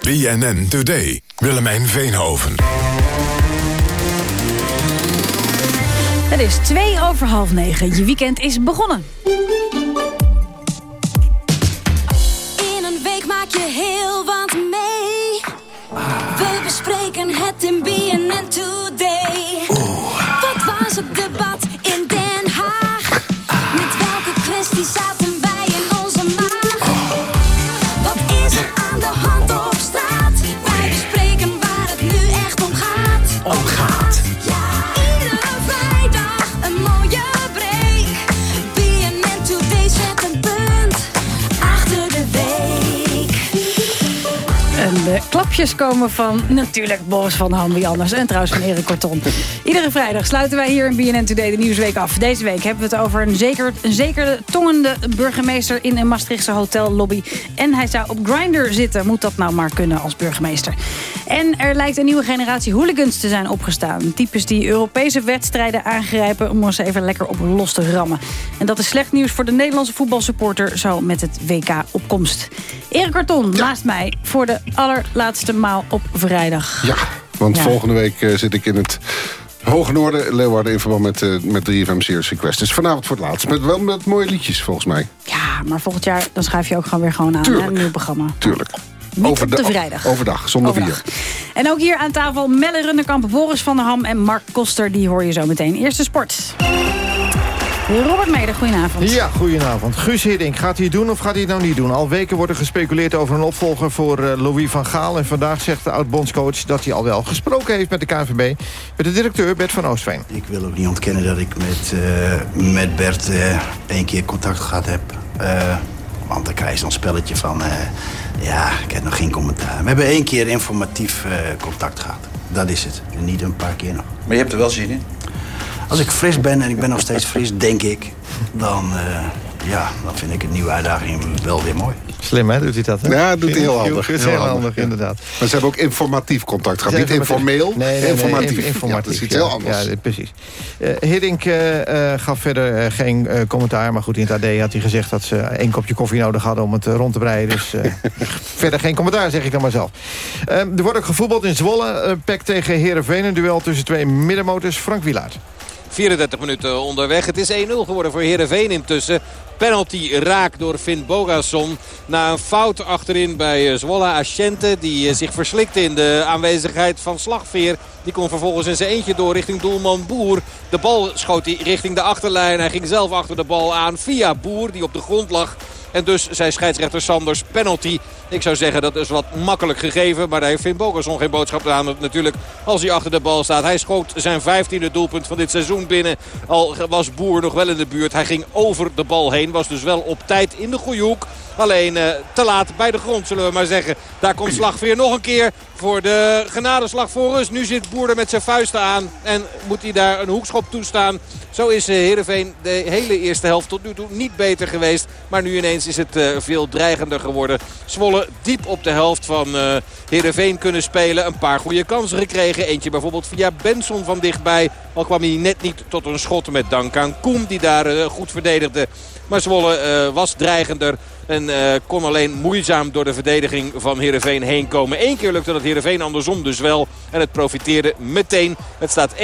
BNN Today. Willemijn Veenhoven. Het is twee over half negen. Je weekend is begonnen. In een week maak je heel wat klapjes komen van natuurlijk Boris van Ham, wie anders. En trouwens van Erik Korton. Iedere vrijdag sluiten wij hier in BNN Today de Nieuwsweek af. Deze week hebben we het over een zeker, een zeker tongende burgemeester... in een Maastrichtse hotellobby. En hij zou op Grindr zitten. Moet dat nou maar kunnen als burgemeester. En er lijkt een nieuwe generatie hooligans te zijn opgestaan. Types die Europese wedstrijden aangrijpen... om ons even lekker op los te rammen. En dat is slecht nieuws voor de Nederlandse voetbalsupporter... zo met het WK op komst. Erik Karton naast mij voor de allerlaatste maal op vrijdag. Ja, want Ja. volgende week eh, zit ik in het Hoge Noorden, Leeuwarden... in verband met, eh met 3FM Serious Request. Dus vanavond voor het laatst. Met, wel met mooie liedjes, volgens mij. Ja, maar volgend jaar dan schrijf je ook gewoon weer gewoon aan. hè, Een nieuw programma. Tuurlijk. Niet op de vrijdag. Overdag, zonder bier. En ook hier aan tafel Melle Runderkamp, Boris van der Ham en Mark Koster. Die hoor je zo meteen. Eerste sport. Robert Meder, goedenavond. Ja, goedenavond. Guus Hiddink, gaat hij het doen of gaat hij het nou niet doen? Al weken wordt er gespeculeerd over een opvolger voor uh, Louis van Gaal. En vandaag zegt de oud-bondscoach dat hij al wel gesproken heeft met de KNVB. Met de directeur Bert van Oostveen. Ik wil ook niet ontkennen dat ik met, uh, met Bert uh, één keer contact gehad heb. want dan krijg je zo'n spelletje van... ja, ik heb nog geen commentaar. We hebben één keer informatief contact gehad. Dat is het. En niet een paar keer nog. Maar je hebt er wel zin in? Als ik fris ben en ik ben nog steeds fris, denk ik... dan, uh, ja, dan vind ik een nieuwe uitdaging wel weer mooi. Slim, hè? Doet hij dat, hè? Ja, dat doet hij heel handig. Heel, heel handig, inderdaad. Maar ze hebben ook informatief contact gehad. Niet informeel, nee, nee, informatief. Nee, informatief. Ja, dat is iets heel anders. Ja, precies. Uh, Hiddink uh, gaf verder uh, geen commentaar. Maar goed, in het AD had hij gezegd dat ze één kopje koffie nodig hadden om het rond te breien. Dus verder geen commentaar, zeg ik dan maar zelf. er wordt ook gevoetbald in Zwolle. Pek tegen Heerenveen. Een duel tussen twee middenmotors. Frank Wilaert. 34 minuten onderweg. Het is 1-0 geworden voor Heerenveen intussen. Penalty raak door Finn Bogason. Na een fout achterin bij Zwolle Asciente. Die zich verslikte in de aanwezigheid van Slagveer. Die kon vervolgens in zijn eentje door richting doelman Boer. De bal schoot hij richting de achterlijn. Hij ging zelf achter de bal aan via Boer die op de grond lag. En dus zei scheidsrechter Sanders penalty. Ik zou zeggen dat is wat makkelijk gegeven. Maar daar heeft Finn Bogerson geen boodschap aan. Natuurlijk als hij achter de bal staat. Hij schoot zijn vijftiende doelpunt van dit seizoen binnen. Al was Boer nog wel in de buurt. Hij ging over de bal heen. Was dus wel op tijd in de goede hoek. Alleen uh, te laat bij de grond zullen we maar zeggen. Daar komt Slagveer nog een keer voor de genadeslag voor rust. Nu zit Boer er met zijn vuisten aan. En moet hij daar een hoekschop toestaan. Zo is uh, Heerenveen de hele eerste helft tot nu toe niet beter geweest. Maar nu ineens is het uh, veel dreigender geworden. Zwolle diep op de helft van Heerenveen kunnen spelen. Een paar goede kansen gekregen. Eentje bijvoorbeeld via Benson van dichtbij. Al kwam hij net niet tot een schot met dank aan Koem die daar goed verdedigde. Maar Zwolle was dreigender. En uh, kon alleen moeizaam door de verdediging van Heerenveen heen komen. Eén keer lukte dat Heerenveen andersom dus wel. En het profiteerde meteen. Het staat 1-0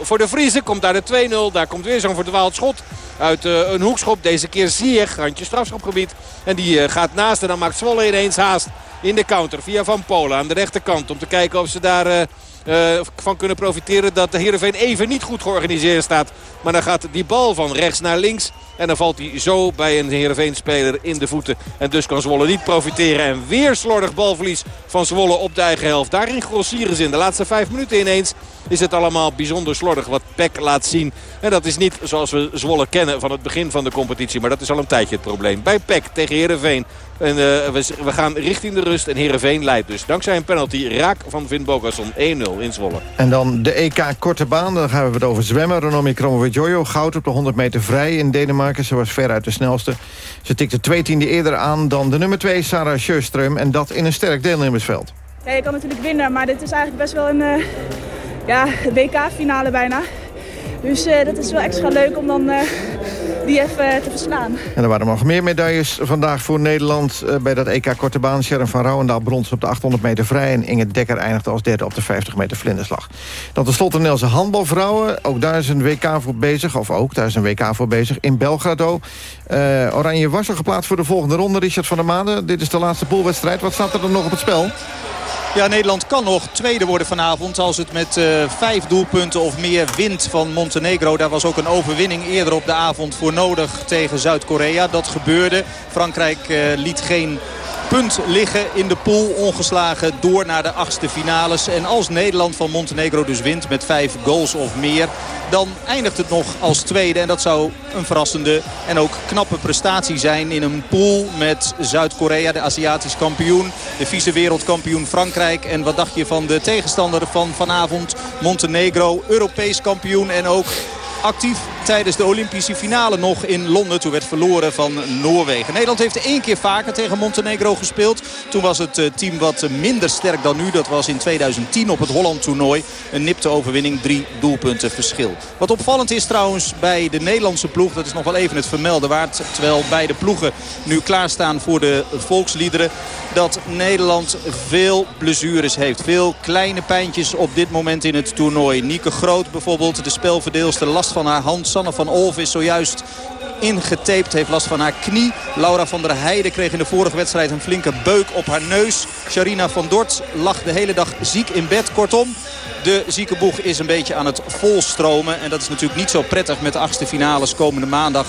voor de Vriezen. Komt daar de 2-0. Daar komt weer zo'n verdwaald schot uit uh, een hoekschop. Deze keer Ziyech, randje strafschopgebied. En die uh, gaat naast en dan maakt Zwolle ineens haast in de counter. Via Van Polen aan de rechterkant. Om te kijken of ze daar... Uh, van kunnen profiteren dat de Heerenveen even niet goed georganiseerd staat. Maar dan gaat die bal van rechts naar links. En dan valt hij zo bij een Heerenveen-speler in de voeten. En dus kan Zwolle niet profiteren. En weer slordig balverlies van Zwolle op de eigen helft. Daarin Grossieren in de laatste vijf minuten ineens is het allemaal bijzonder slordig wat Peck laat zien. En dat is niet zoals we Zwolle kennen van het begin van de competitie. Maar dat is al een tijdje het probleem. Bij Peck tegen Heerenveen. En uh, we, we, gaan richting de rust en Heerenveen leidt dus. Dankzij een penalty raak van Vin Bogason 1-0 in Zwolle. En dan de EK Korte Baan. Dan gaan we het over zwemmen. Renomi Kromowidjojo goud op de 100 meter vrij in Denemarken. Ze was veruit de snelste. Ze tikte twee tiende eerder aan dan de nummer 2 Sarah Sjöström. En dat in een sterk deelnemersveld. Ja, je kan natuurlijk winnen, maar dit is eigenlijk best wel een uh, ja, WK-finale bijna. Dus uh, dat is wel extra leuk om dan uh, die even te verslaan. En er waren nog meer medailles vandaag voor Nederland. Bij dat EK Korte Baan. Sharon van Rouwendaal brons op de 800 meter vrij. En Inge Dekker eindigde als derde op de 50 meter vlinderslag. Dan tenslotte Nelse handbalvrouwen. Ook daar is een WK voor bezig. Of ook, daar is een WK voor bezig. In Belgrado. Oranje was al geplaatst voor de volgende ronde. Richard van der Maanden. Dit is de laatste poolwedstrijd. Wat staat er dan nog op het spel? Ja, Nederland kan nog tweede worden vanavond als het met uh, vijf doelpunten of meer wint van Montenegro. Daar was ook een overwinning eerder op de avond voor nodig tegen Zuid-Korea. Dat gebeurde. Frankrijk uh, liet geen punt liggen in de pool. Ongeslagen door naar de achtste finales. En als Nederland van Montenegro dus wint met vijf goals of meer... dan eindigt het nog als tweede. En dat zou een verrassende en ook knappe prestatie zijn... in een pool met Zuid-Korea, de Aziatisch kampioen. De vice-wereldkampioen Frankrijk. En wat dacht je van de tegenstander van vanavond? Montenegro, Europees kampioen en ook actief tijdens de Olympische finale nog in Londen. Toen werd verloren van Noorwegen. Nederland heeft één keer vaker tegen Montenegro gespeeld. Toen was het eh, team wat minder sterk dan nu. Dat was in 2010 op het Holland toernooi. Een nipte overwinning, drie doelpunten verschil. Wat opvallend is trouwens bij de Nederlandse ploeg. Dat is nog wel even het vermelden waard. Terwijl beide ploegen nu klaarstaan voor de volksliederen. Dat Nederland veel blessures heeft. Veel kleine pijntjes op dit moment in het toernooi. Nieke Groot bijvoorbeeld, de spelverdeelster, last van haar hand. Sanne van Olf is zojuist ingetaped. Heeft last van haar knie. Laura van der Heijden kreeg in de vorige wedstrijd een flinke beuk op haar neus. Sharina van Dort lag de hele dag ziek in bed. Kortom, De ziekenboeg is een beetje aan het volstromen. En dat is natuurlijk niet zo prettig met de achtste finales komende maandag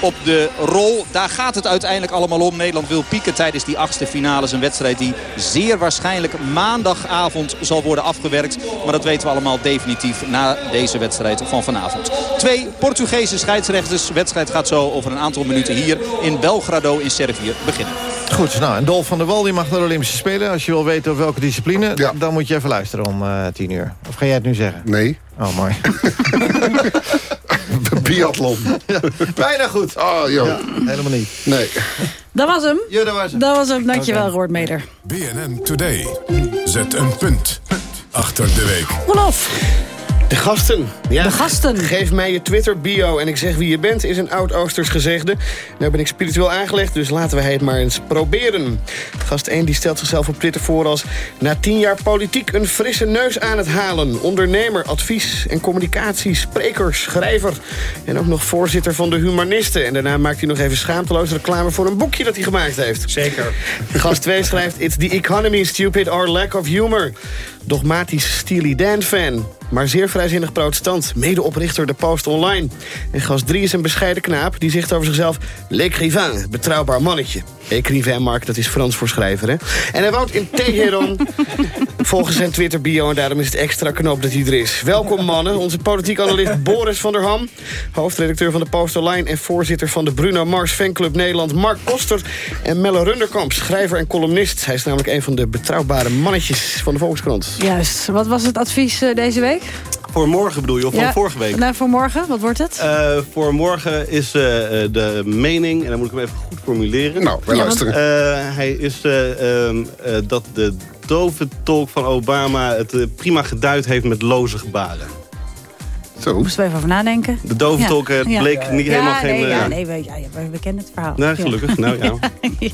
op de rol. Daar gaat het uiteindelijk allemaal om. Nederland wil pieken tijdens die achtste finales. Een wedstrijd die zeer waarschijnlijk maandagavond zal worden afgewerkt. Maar dat weten we allemaal definitief na deze wedstrijd van vanavond. Twee Portugese scheidsrechters. De wedstrijd gaat zo over een aantal minuten hier in Belgrado in Servië beginnen. Goed, nou, en Dolf van der Wal die mag naar de Olympische Spelen. Als je wil weten over welke discipline, dan moet je even luisteren om uh, tien uur. Of ga jij het nu zeggen? Nee. Oh, mooi. Biathlon. Ja, bijna goed. Oh, joh. Ja, helemaal niet. Nee. Dat was hem. Ja, dat was hem. Dat was hem. Dankjewel, okay. Roord Meder. BNN Today. Zet een punt achter de week. Rolof. De gasten. Ja. De gasten. Geef mij je Twitter-bio en ik zeg wie je bent, is een oud-Oosters gezegde. Nou ben ik spiritueel aangelegd, dus laten we het maar eens proberen. Gast 1 die stelt zichzelf op Twitter voor als... na tien jaar politiek een frisse neus aan het halen. Ondernemer, advies en communicatie, spreker, schrijver... en ook nog voorzitter van de Humanisten. En daarna maakt hij nog even schaamteloos reclame voor een boekje dat hij gemaakt heeft. Zeker. Gast 2 schrijft... It's the economy, stupid, or lack of humor. Dogmatisch Steely Dan-fan maar zeer vrijzinnig protestant. Medeoprichter de Post Online. En gast 3 is een bescheiden knaap die zegt over zichzelf... L'écrivain, betrouwbaar mannetje. Écrivain, Mark, dat is Frans voor schrijver, hè? En hij woont in Teheran. Volgens zijn Twitter-bio en daarom is het extra knop dat hij er is. Welkom, mannen. Onze politiek analist Boris van der Ham. Hoofdredacteur van de Post Online... en voorzitter van de Bruno Mars fanclub Nederland... Mark Koster en Melle Runderkamp, schrijver en columnist. Hij is namelijk een van de betrouwbare mannetjes van de Volkskrant. Juist. Wat was het advies uh, deze week? Voor morgen bedoel je, of ja, van vorige week? Nou, voor morgen, wat wordt het? Uh, voor morgen is uh, de mening, en dan moet ik hem even goed formuleren. Nou, wij luisteren. Uh, hij is ehm, dat de dove tolk van Obama het prima geduid heeft met loze gebaren. Zo. Moesten we even over nadenken. De dove ja. bleek ja. niet helemaal nee, geen... Ja, nee, we, we, we, kennen het verhaal. Nee, gelukkig. Nou ja.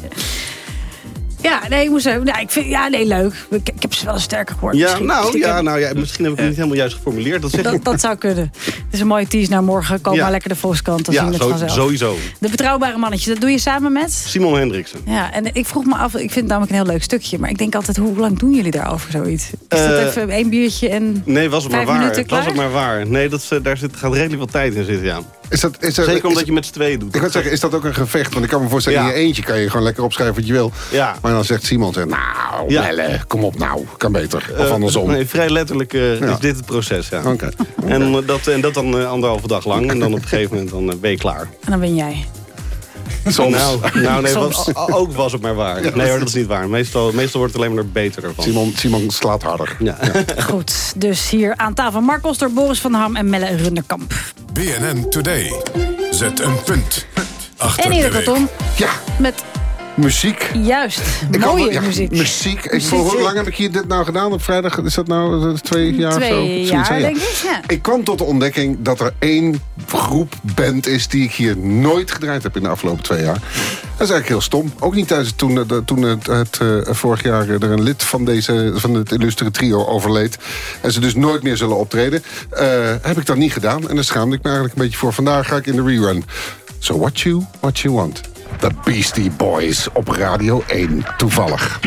Ja, nee, ik moest even. Nou, ik vind, ja, nee, leuk. Ik, ik heb ze wel sterker gehoord. Ja, nou, ja, nou ja, misschien heb ik het niet helemaal juist geformuleerd. Dat, zeg dat, dat zou kunnen. Het is een mooie tease naar morgen. Kom ja. maar lekker de Volkskrant, dan ja, zien we het zo, vanzelf. sowieso. De betrouwbare mannetjes, dat doe je samen met? Simon Hendriksen. Ja, en ik vroeg me af, ik vind het namelijk een heel leuk stukje. Maar ik denk altijd, hoe lang doen jullie daarover zoiets? Is uh, dat even één biertje en Nee, was het maar waar. Was het maar waar. Nee, dat, daar zit, gaat redelijk wat tijd in zitten, ja. Is dat, is dat, Zeker omdat is, je met z'n tweeën doet. Ik wil zeggen, is dat ook een gevecht? Want ik kan me voorstellen, ja. in je eentje kan je gewoon lekker opschrijven wat je wil. Ja. Maar dan zegt Simon, nou, ja. Melle, kom op nou, kan beter. Of uh, andersom. Nee, vrij letterlijk uh, ja. is dit het proces, ja. Oké. Okay. Okay. En, dat, en dat dan anderhalve dag lang. En dan op een gegeven moment dan, ben je klaar. En dan ben jij. Soms. Nou, nou nee, was, ook was het maar waar. Nee hoor, dat is niet waar. Meestal, meestal wordt het alleen maar beter ervan. Simon, Simon slaat harder. Ja. ja. Goed, dus hier aan tafel Mark Oster, Boris van Ham en Melle Runderkamp. BNN Today. Zet een punt achter en de Erik. Kortom Ja. met Muziek. Juist, Ik mooie ja, muziek. Muziek. Ik, voor, hoe lang heb ik hier dit nou gedaan? Op vrijdag is dat nou uh, twee jaar Twee of zo? jaar, Zoiets, hè? denk ik. Ja. Ik kwam tot de ontdekking dat er één groep band is... die ik hier nooit gedraaid heb in de afgelopen twee jaar. Dat is eigenlijk heel stom. Ook niet tijdens toen, uh, toen het, het uh, vorig jaar er een lid van, deze, van het illustere trio overleed... en ze dus nooit meer zullen optreden, heb ik dat niet gedaan. En daar schaamde ik me eigenlijk een beetje voor. Vandaag ga ik in de rerun. So what you, what you want. The Beastie Boys op Radio 1. Toevallig.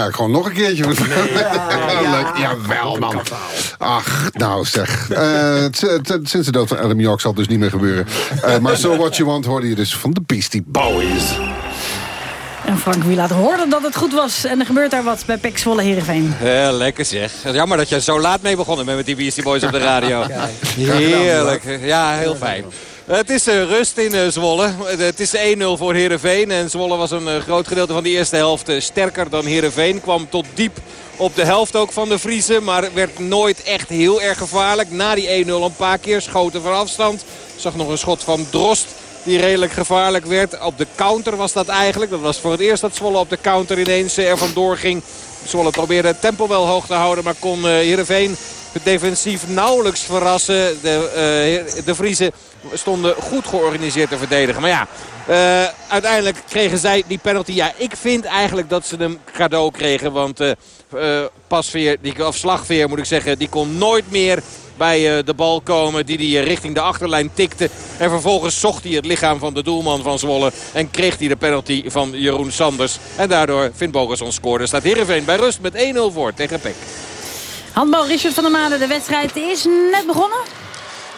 Eigenlijk gewoon nog een keertje. Ja. Jawel, man. Ach, nou zeg. Eh, sinds de dood van Adam York zal het dus niet meer gebeuren. Eh, maar So What You Want hoorde je dus van de Beastie Boys. En Frank Wielaert hoorde dat het goed was. En er gebeurt daar wat bij Pek Zwolle Heerenveen. Ja, lekker zeg. Jammer dat je zo laat mee begonnen bent met die Beastie Boys op de radio. Heerlijk. Ja, heel fijn. Het is eh, rust in eh, Zwolle. Het is 1-0 voor Heerenveen. En Zwolle was een eh, groot gedeelte van de eerste helft sterker dan Heerenveen. Kwam tot diep op de helft ook van de Vriezen. Maar werd nooit echt heel erg gevaarlijk. Na die 1-0 een paar keer schoten van afstand. Zag nog een schot van Drost die redelijk gevaarlijk werd. Op de counter was dat eigenlijk. Dat was voor het eerst dat Zwolle op de counter ineens er vandoor ging. Zwolle probeerde het tempo wel hoog te houden. Maar kon Heerenveen defensief nauwelijks verrassen. De, uh, de Vriezen stonden goed georganiseerd te verdedigen. Maar ja, uh, uiteindelijk kregen zij die penalty. Ja, ik vind eigenlijk dat ze hem cadeau kregen. Want uh, Pasveer, die, of Slagveer moet ik zeggen, die kon nooit meer bij de bal komen. Die hij richting de achterlijn tikte. En vervolgens zocht hij het lichaam van de doelman van Zwolle. En kreeg hij de penalty van Jeroen Sanders. En daardoor Finn Bogerson scoorde. Staat Heerenveen bij rust met 1-0 voor tegen Peck. Handbal Richard van der Maden. De wedstrijd is net begonnen.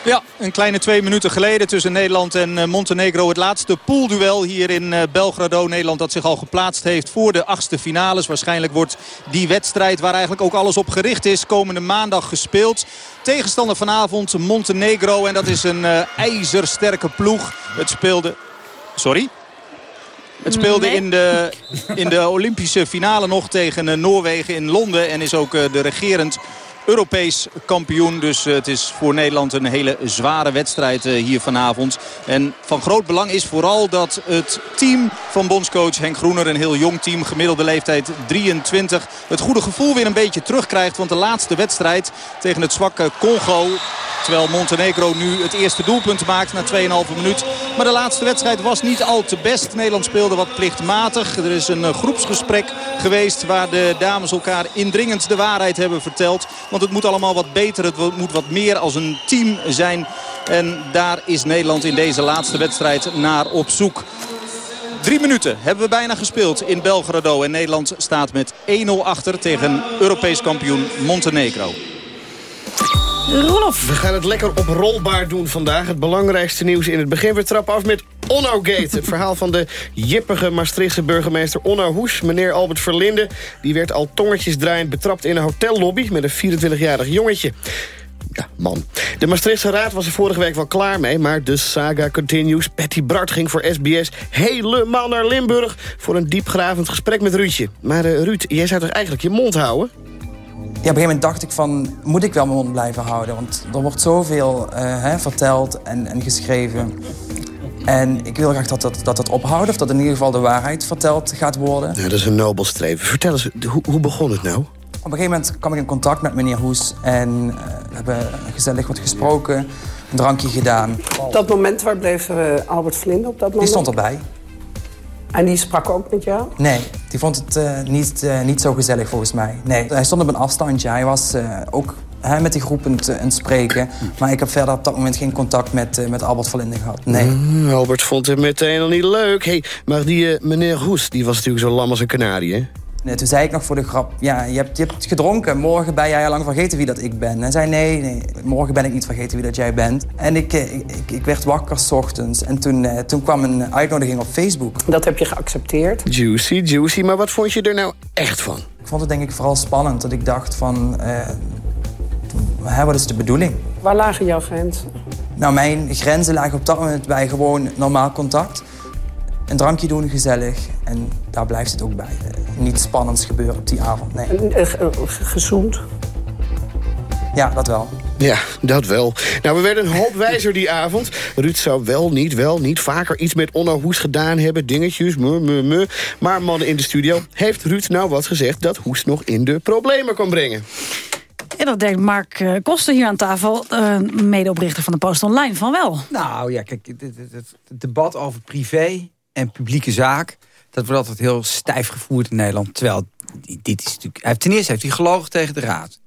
Ja, een kleine twee minuten geleden tussen Nederland en Montenegro. Het laatste poolduel hier in Belgrado. Nederland dat zich al geplaatst heeft voor de achtste finales. Waarschijnlijk wordt die wedstrijd waar eigenlijk ook alles op gericht is... komende maandag gespeeld. Tegenstander vanavond Montenegro. En dat is een uh, ijzersterke ploeg. Het speelde... Sorry? Het speelde nee. in, de, in de Olympische finale nog tegen Noorwegen in Londen. En is ook de regerend Europees kampioen. Dus het is voor Nederland een hele zware wedstrijd hier vanavond. En van groot belang is vooral dat het team van bondscoach Henk Groener... een heel jong team, gemiddelde leeftijd 23... het goede gevoel weer een beetje terugkrijgt. Want de laatste wedstrijd tegen het zwakke Congo... Terwijl Montenegro nu het eerste doelpunt maakt na 2,5 minuut. Maar de laatste wedstrijd was niet al te best. Nederland speelde wat plichtmatig. Er is een groepsgesprek geweest waar de dames elkaar indringend de waarheid hebben verteld. Want het moet allemaal wat beter. Het moet wat meer als een team zijn. En daar is Nederland in deze laatste wedstrijd naar op zoek. Drie minuten hebben we bijna gespeeld in Belgrado. En Nederland staat met 1-0 achter tegen Europees kampioen Montenegro. Rolof. We gaan het lekker oprolbaar doen vandaag. Het belangrijkste nieuws in het begin. We trappen af met Onno. Het verhaal van de jippige Maastrichtse burgemeester Onno Hoes. Meneer Albert Verlinde die werd al tongetjes draaiend betrapt in een hotellobby... met een 24-jarig jongetje. Ja, man. De Maastrichtse Raad was er vorige week wel klaar mee... maar de saga continues. Patty Bart ging voor SBS helemaal naar Limburg... voor een diepgravend gesprek met Ruudje. Maar uh, Ruud, jij zou toch eigenlijk je mond houden? Ja, op een gegeven moment dacht ik van, moet ik wel mijn mond blijven houden? Want er wordt zoveel uh, hè, verteld en, en, geschreven. En ik wil graag dat dat, dat dat ophoudt, of dat in ieder geval de waarheid verteld gaat worden. Ja, dat is een nobel streven. Vertel eens, hoe, hoe begon het nou? Op een gegeven moment kwam ik in contact met meneer Hoes en uh, we hebben gezellig wat gesproken, een drankje gedaan. Op dat moment, waar bleef uh, Albert Vlinde op dat moment? Die stond erbij. En die sprak ook met jou? Nee, die vond het uh, niet, uh, niet zo gezellig volgens mij. Nee, hij stond op een afstandje. Hij was uh, ook hè, met die groep aan het spreken. Maar ik heb verder op dat moment geen contact met, met Albert Verlinde gehad. Nee. Mm, Albert vond het meteen al niet leuk. Hey, maar die meneer Roes, die was natuurlijk zo lam als een kanarie, hè? Nee, toen zei ik nog voor de grap, ja, je hebt, je hebt gedronken. Morgen ben jij al lang vergeten wie dat ik ben. En hij zei, nee, nee, morgen ben ik niet vergeten wie dat jij bent. En ik, ik, ik werd wakker s ochtends. En toen, uh, toen kwam een uitnodiging op Facebook. Dat heb je geaccepteerd? Juicy, juicy. Maar wat vond je er nou echt van? Ik vond het denk ik vooral spannend. Dat ik dacht van, uh, hè, wat is de bedoeling? Waar lagen jouw grenzen? Nou, mijn grenzen lagen op dat moment bij gewoon normaal contact een drankje doen, gezellig. En daar blijft het ook bij. Niet spannends gebeuren op die avond, nee. Gezoend? Ja, dat wel. Ja, dat wel. Nou, we werden een hoop wijzer die avond. Ruud zou wel niet, wel niet vaker iets met Onno Hoes gedaan hebben. Dingetjes, me, me, me. Maar mannen in de studio, heeft Ruud nou wat gezegd... dat Hoes nog in de problemen kan brengen? En dat denkt Mark Koster hier aan tafel, uh, medeoprichter van de Post Online, van wel. Nou ja, kijk, het, debat over privé en publieke zaak... dat wordt altijd heel stijf gevoerd in Nederland. Terwijl, dit is natuurlijk... Ten eerste heeft hij gelogen tegen de raad.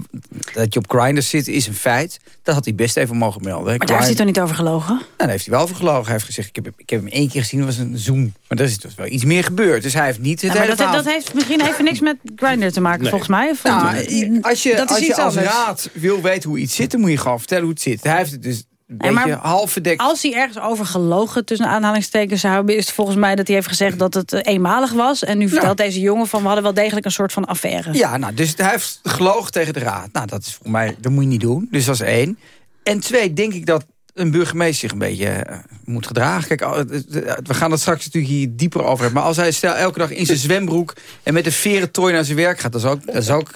De- dat je op Grindr zit is een feit. Dat had hij best even mogen melden. Maar daar heeft hij toch niet over gelogen? Nou, daar heeft hij wel over gelogen. Hij heeft gezegd, ik heb, ik heb hem één keer gezien, dat was een zoom. Maar er is dus wel iets meer gebeurd. Dus hij heeft niet het Ja, maar dat, verhaal- dat heeft misschien even niks met Grindr te maken, Nee. volgens mij. Of, Nou, als je, dat is als, je als raad wil weten hoe iets zit, dan moet je gewoon vertellen hoe het zit. Hij heeft het dus Nee, half verdekt. Als hij ergens over gelogen tussen aanhalingstekens zou hebben... is het volgens mij dat hij heeft gezegd dat het eh, eenmalig was. En nu vertelt deze jongen van we hadden wel degelijk een soort van affaire. Ja, nou, dus hij heeft gelogen tegen de raad. Nou, dat is voor mij, dat moet je niet doen. Dus dat is één. En twee, denk ik dat een burgemeester zich een beetje eh, moet gedragen. Kijk, we gaan het straks natuurlijk hier dieper over hebben. Maar als hij stel elke dag in zijn zwembroek en met een veren tooi naar zijn werk gaat, dat is ook, dat is ook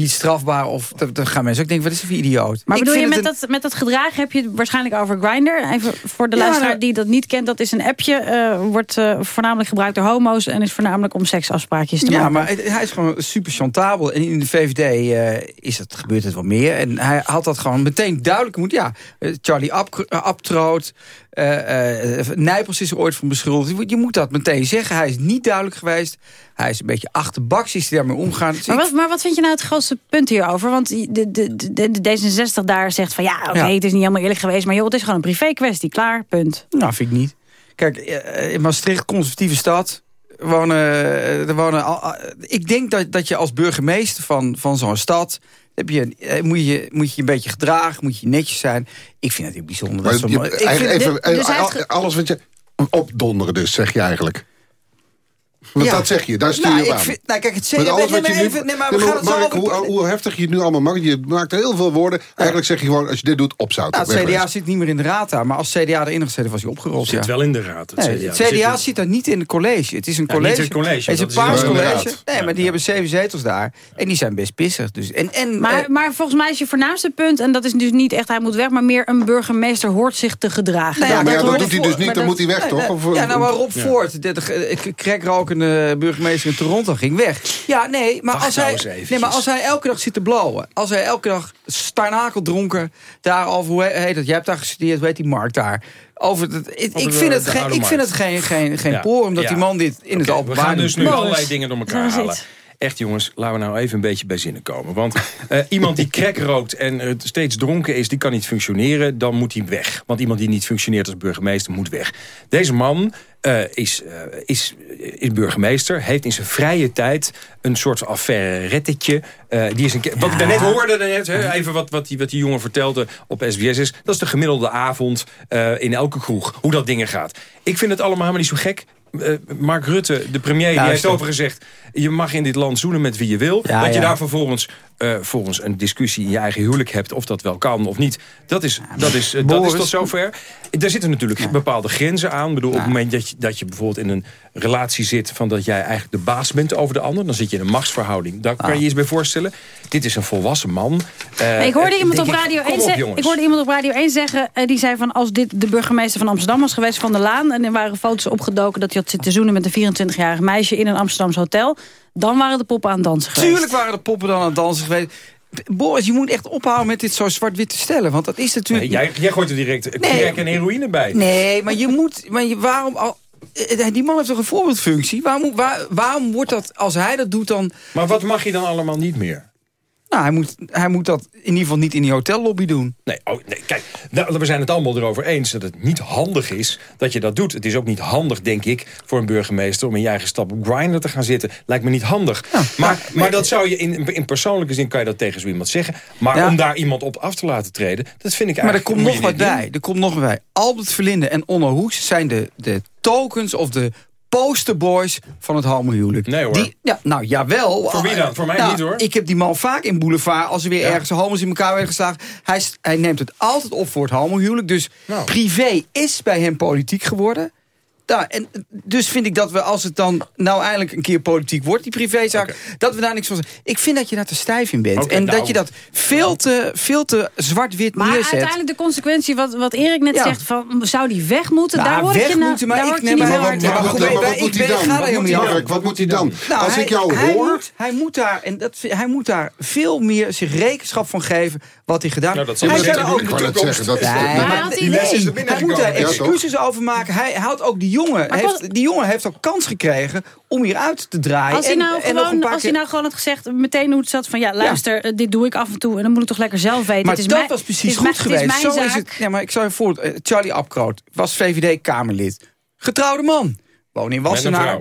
niet strafbaar. Of dan gaan mensen ook denken, wat is er voor idioot? Maar Ik bedoel je met een- dat, met dat gedrag heb je het waarschijnlijk over Grindr? Even voor de Ja, luisteraar die dat niet kent. Dat is een appje, eh, wordt eh, voornamelijk gebruikt door homo's... en is voornamelijk om seksafspraakjes te Ja, maken. maar het- hij is gewoon super chantabel. En in de VVD eh, is het, gebeurt het wel meer. En hij had dat gewoon meteen duidelijk moeten. Ja, Charlie Ab- Abtroot, eh, eh, Nijpels is er ooit van beschuldigd. Je moet- dat meteen zeggen. Hij is niet duidelijk geweest. Hij is een beetje achterbaks, is hij daarmee omgaan. Maar wat, maar wat vind je nou het grootste punt hierover? Want de, de, de, de D66 daar zegt van ja, oké, Ja. het is niet helemaal eerlijk geweest... maar joh, het is gewoon een privé kwestie, klaar, punt. Nou, vind ik niet. Kijk, eh, in Maastricht, conservatieve stad. Wonen, er wonen al- ik denk dat, dat je als burgemeester van, van zo'n stad... Heb je, eh, moet, je, moet je een beetje gedragen, moet je netjes zijn. Ik vind het heel bijzonder. Maar dat zo'n- je- ik eigenlijk vind- even, dus alles wat je... Opdonderen dus, zeg je eigenlijk. Want Ja. dat zeg je, daar stuur je Nou, aan. vind- nou, kijk, het nee, maar nu... even- nee, maar we gaan het zo over- hoe, hoe heftig je het nu allemaal maakt. Je maakt heel veel woorden. Eigenlijk zeg je gewoon, als je dit doet, opzouten. Nou, het CDA zit niet meer in de raad daar. Maar als CDA erin gezeten was hij opgerold. Zit ja. wel in de raad, het Nee, CDA. het Zit CDA zit daar niet in het college. Het is een Ja, niet college. het college, Het is een paars college. Nee, maar die hebben zeven zetels daar. En die zijn best pissig. Dus. En, en, Maar, eh, maar volgens mij is je voornaamste punt... en dat is dus niet echt hij moet weg... maar meer een burgemeester hoort zich te gedragen. Nou ja, maar dat doet hij dus niet, dan moet hij weg, toch? Of- Ja, nou, maar Rob Ja. Ford, de, crackrakende burgemeester in Toronto, ging weg. Ja, nee, maar, Wacht als nou hij, nee, maar als hij elke dag zit te blowen... als hij elke dag starnakeldronken daarover... hoe heet dat? Jij hebt daar gestudeerd, weet die Mark daar... Over het, ik, Over ik de- vind het, geen, ik vind markt. het geen, geen, geen Ja. porum dat Ja. die man dit in het openbaar We gaan dus nu allerlei dingen door elkaar Daar halen. Echt jongens, laten we nou even een beetje bij zinnen komen. Want eh, iemand die crack rookt en eh, steeds dronken is... die kan niet functioneren, dan moet hij weg. Want iemand die niet functioneert als burgemeester moet weg. Deze man eh, is, eh, is, is burgemeester, heeft in zijn vrije tijd... een soort affaire-rettetje. eh, die is een Wat ik daarnet hoorde, daarnet, even wat, wat, die, wat die jongen vertelde op SBS is... dat is de gemiddelde avond eh, in elke kroeg, hoe dat dingen gaat. Ik vind het allemaal helemaal niet zo gek... Eh, Mark Rutte, de premier, die heeft over gezegd... je mag in dit land zoenen met wie je wil. Ja, dat je ja. daar vervolgens eh, volgens een discussie in je eigen huwelijk hebt... of dat wel kan of niet. Dat is, dat is, eh, dat is tot zover. Daar zitten natuurlijk bepaalde grenzen aan. Ik bedoel, op het moment dat je, dat je bijvoorbeeld in een relatie zit... van dat jij eigenlijk de baas bent over de ander... dan zit je in een machtsverhouding. Daar kan je je eens bij voorstellen. Dit is een volwassen man. Eh, ik hoorde iemand op ik, Radio kom 1 op, zeggen- jongens. ik hoorde iemand op Radio 1 zeggen, die zei van als dit de burgemeester van Amsterdam was geweest van de Laan en er waren foto's opgedoken dat hij had zitten zoenen met een 24-jarig meisje in een Amsterdams hotel, dan waren de poppen aan het dansen geweest. Tuurlijk waren de poppen dan aan het dansen geweest. Boris, je moet echt ophouden met dit zo zwart-wit te stellen. Want dat is natuurlijk... Nee, jij, jij gooit er direct Nee. crack en heroïne bij. Nee, maar je moet... Maar je, waarom al, eh, die man heeft toch een voorbeeldfunctie? Waarom, waar, waarom wordt dat, als hij dat doet dan... Maar wat mag je dan allemaal niet meer? Nou, hij moet, hij moet dat in ieder geval niet in die hotellobby doen. Nee, oh, nee kijk, nou, we zijn het allemaal erover eens dat het niet handig is dat je dat doet. Het is ook niet handig, denk ik, voor een burgemeester... om in je eigen stap op Grindr te gaan zitten. Lijkt me niet handig. maar, maar dat zou je in, in persoonlijke zin kan je dat tegen zo iemand zeggen. Maar Ja. om daar iemand op af te laten treden, dat vind ik Maar er eigenlijk... komt nog wat bij. Er komt nog wat bij. Albert Verlinde en Onno Hoes zijn de, de tokens of de posterboys van het homohuwelijk. Nee hoor. Die, ja, nou, jawel. Voor wie dan? Voor mij Nou, niet, hoor. Ik heb die man vaak in Boulevard, als er weer ergens homo's in elkaar werden geslagen. Hij, hij neemt het altijd op voor het homohuwelijk. Dus Nou. privé is bij hem politiek geworden. Nou, en dus vind ik dat we, als het dan nou eindelijk een keer politiek wordt, die privézaak, dat we daar niks van zeggen. Ik vind dat je daar te stijf in bent. En nou. dat je dat veel te, veel te zwart-wit Maar neerzet. uiteindelijk de consequentie, wat, wat Erik net Ja. zegt, van, zou die weg moeten? Nou, daar hoor weg ik je nou- moeten, maar daar ik neem niet maar- maar- hard maar- maar- Goed, maar ik wat ben- moet hij dan? ga daar Wat helemaal moet niet hij- over. Mark, Wat moet hij dan? Nou, Als hij- ik jou hij hoor... Moet, hij, moet daar, en dat, hij moet daar veel meer zich rekenschap van geven wat hij gedaan Nou, dat heeft. zal Hij zou er ook de dat is... Nee, dat- maar had die hij les idee. is er binnen hij moet daar excuses over maken. Hij houdt ook die jongen, Maar heeft, die jongen heeft ook kans gekregen om hieruit te draaien. Als hij, en- nou en nog een gewoon, als hij nou gewoon had gezegd, meteen hoe het zat van ja, luister, eh, dit doe ik af en toe en dan moet ik toch lekker zelf weten. Maar het is dat was precies goed is geweest. Zo is het. Ja, maar ik zou je voor. eh, Charlie Abkroot was VVD-Kamerlid. Getrouwde man. Woon in Wassenaar.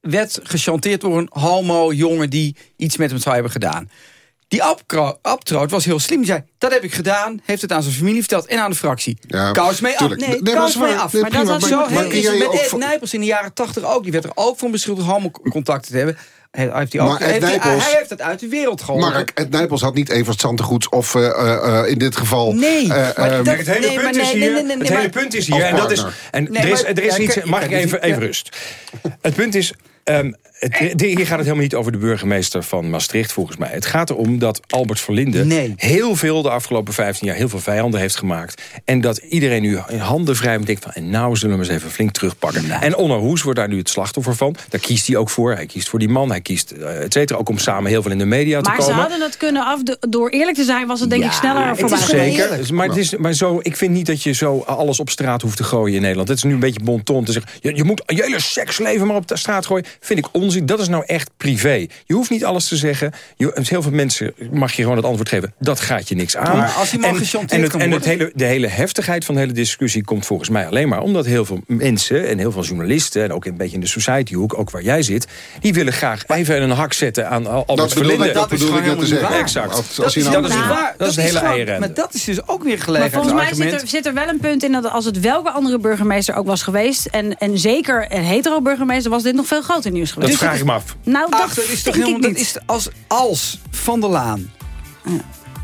Werd gechanteerd door een homo-jongen die iets met hem zou hebben gedaan. Die Abtroot was heel slim. Die zei, dat heb ik gedaan. Heeft het aan zijn familie verteld en aan de fractie. Ja, kous mee af. Nee, Nee, maar kous mee af. Nee, maar prima, dat was zo heel is met Ed Nijpels in de jaren tachtig ook. Die werd er ook van beschuldigd homocontacten te hebben. Hij heeft, hij ook, Maar Ed heeft hij, Nijpels- hij heeft het uit de wereld geholpen. Mark, Ed Nijpels had niet Evert Zantegoeds of eh, eh, eh, in dit geval... Nee, maar dat- het hele Nee, punt is nee, hier. nee, het hele punt is hier. En dat is. En Nee, er is, maar- er is ja, kijk, Mag ik even, ja. even rust? Het punt is. ehm, het, hier gaat het helemaal niet over de burgemeester van Maastricht, volgens mij. Het gaat erom dat Albert Verlinde Nee. heel veel de afgelopen 15 jaar heel veel vijanden heeft gemaakt. En dat iedereen nu in handen vrij denkt van... en nou zullen we eens even flink terugpakken. En Onno Hoes wordt daar nu het slachtoffer van. Daar kiest hij ook voor. Hij kiest voor die man. Hij kiest, eh, et cetera, ook om samen heel veel in de media te Maar ze komen. hadden het kunnen af, door eerlijk te zijn was het denk ik sneller het voorbij. Zeker, maar, het is, maar zo, ik vind niet dat je zo alles op straat hoeft te gooien in Nederland. Het is nu een beetje bon ton te zeggen... Je, je moet je hele seksleven maar op de straat gooien. Vind ik onzin. Dat is nou echt privé. Je hoeft niet alles te zeggen. Je, heel veel mensen mag je gewoon het antwoord geven. Dat gaat je niks aan. Maar als iemand en, gechanteerd en, het, kan en het hele, de hele heftigheid van de hele discussie... komt volgens mij alleen maar omdat heel veel mensen... en heel veel journalisten, en ook een beetje in de society-hoek... ook waar jij zit, die willen graag even een hak zetten aan Albert Dat Verlinde. ik, dat bedoel ik net te zeggen. Exact. Als, Dat is, nou- dat is, Nou, waar. dat is de hele eieren. Maar dat is dus ook weer Maar gelegenheid volgens mij zit er, zit er wel een punt in dat als het welke andere burgemeester ook was geweest... en, en zeker een hetero-burgemeester, was dit nog veel groter nieuws geweest. Dat vraag ik me af. Nou, dat, Ach, dat is toch helemaal, dat niet. is als, als Van der Laan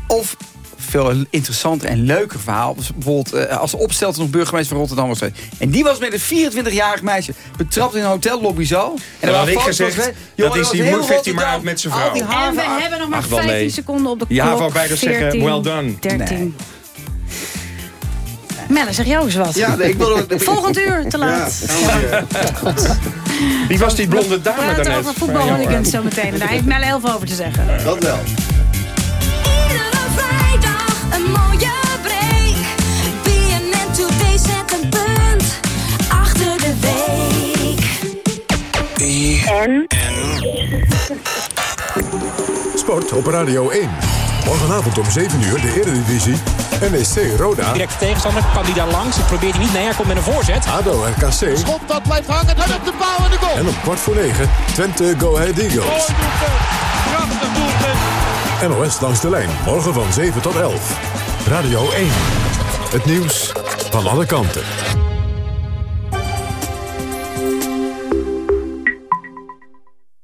of veel interessanter en leuker verhaal. Dus bijvoorbeeld eh, als opstelten nog burgemeester van Rotterdam was. En die was met een 24-jarig meisje betrapt in een hotellobby zo. En dan had ik gezegd, van- dat is was die heel moe, vecht hij maar Rotterdam. uit met zijn vrouw. die En we hebben nog maar Ach, wel 15 nee. seconden op de Ja, klok. waarbij dus zeggen, 14, well done. 13. Melle, zeg jou eens wat. Ja, nee, ik wil... Volgend uur, te laat. Wie was die blonde dame We praten daarnet? over voetbalhooligans zo meteen. En daar heeft Melle heel veel over te zeggen. Dat wel. Iedere vrijdag een mooie break. BNN Today zet een punt achter de week. En? Sport op Radio 1. Morgenavond om 7 uur de Eredivisie. NEC Roda. Directe tegenstander, kan die daar langs? Het probeert hij niet. Nee, hij komt met een voorzet. ADO RKC. Schot dat blijft hangen, dan op de paal en de goal. En om kwart voor 9 Twente Go Ahead Eagles. Prachtig doelpunt. NOS langs de lijn. Morgen van 7 tot 11. Radio 1. Het nieuws van alle kanten.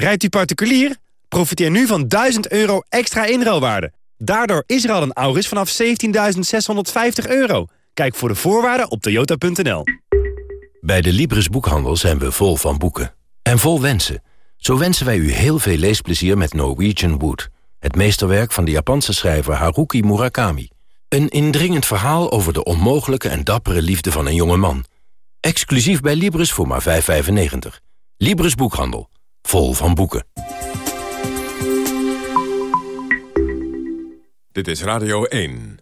Rijdt u particulier? Profiteer nu van 1000 euro extra inruilwaarde. Daardoor is er al een Auris vanaf 17.650 euro. Kijk voor de voorwaarden op toyota.nl. Bij de Libris Boekhandel zijn we vol van boeken. En vol wensen. Zo wensen wij u heel veel leesplezier met Norwegian Wood. Het meesterwerk van de Japanse schrijver Haruki Murakami. Een indringend verhaal over de onmogelijke en dappere liefde van een jonge man. Exclusief bij Libris voor maar 5,95. Libris Boekhandel. Vol van boeken. Dit is Radio 1.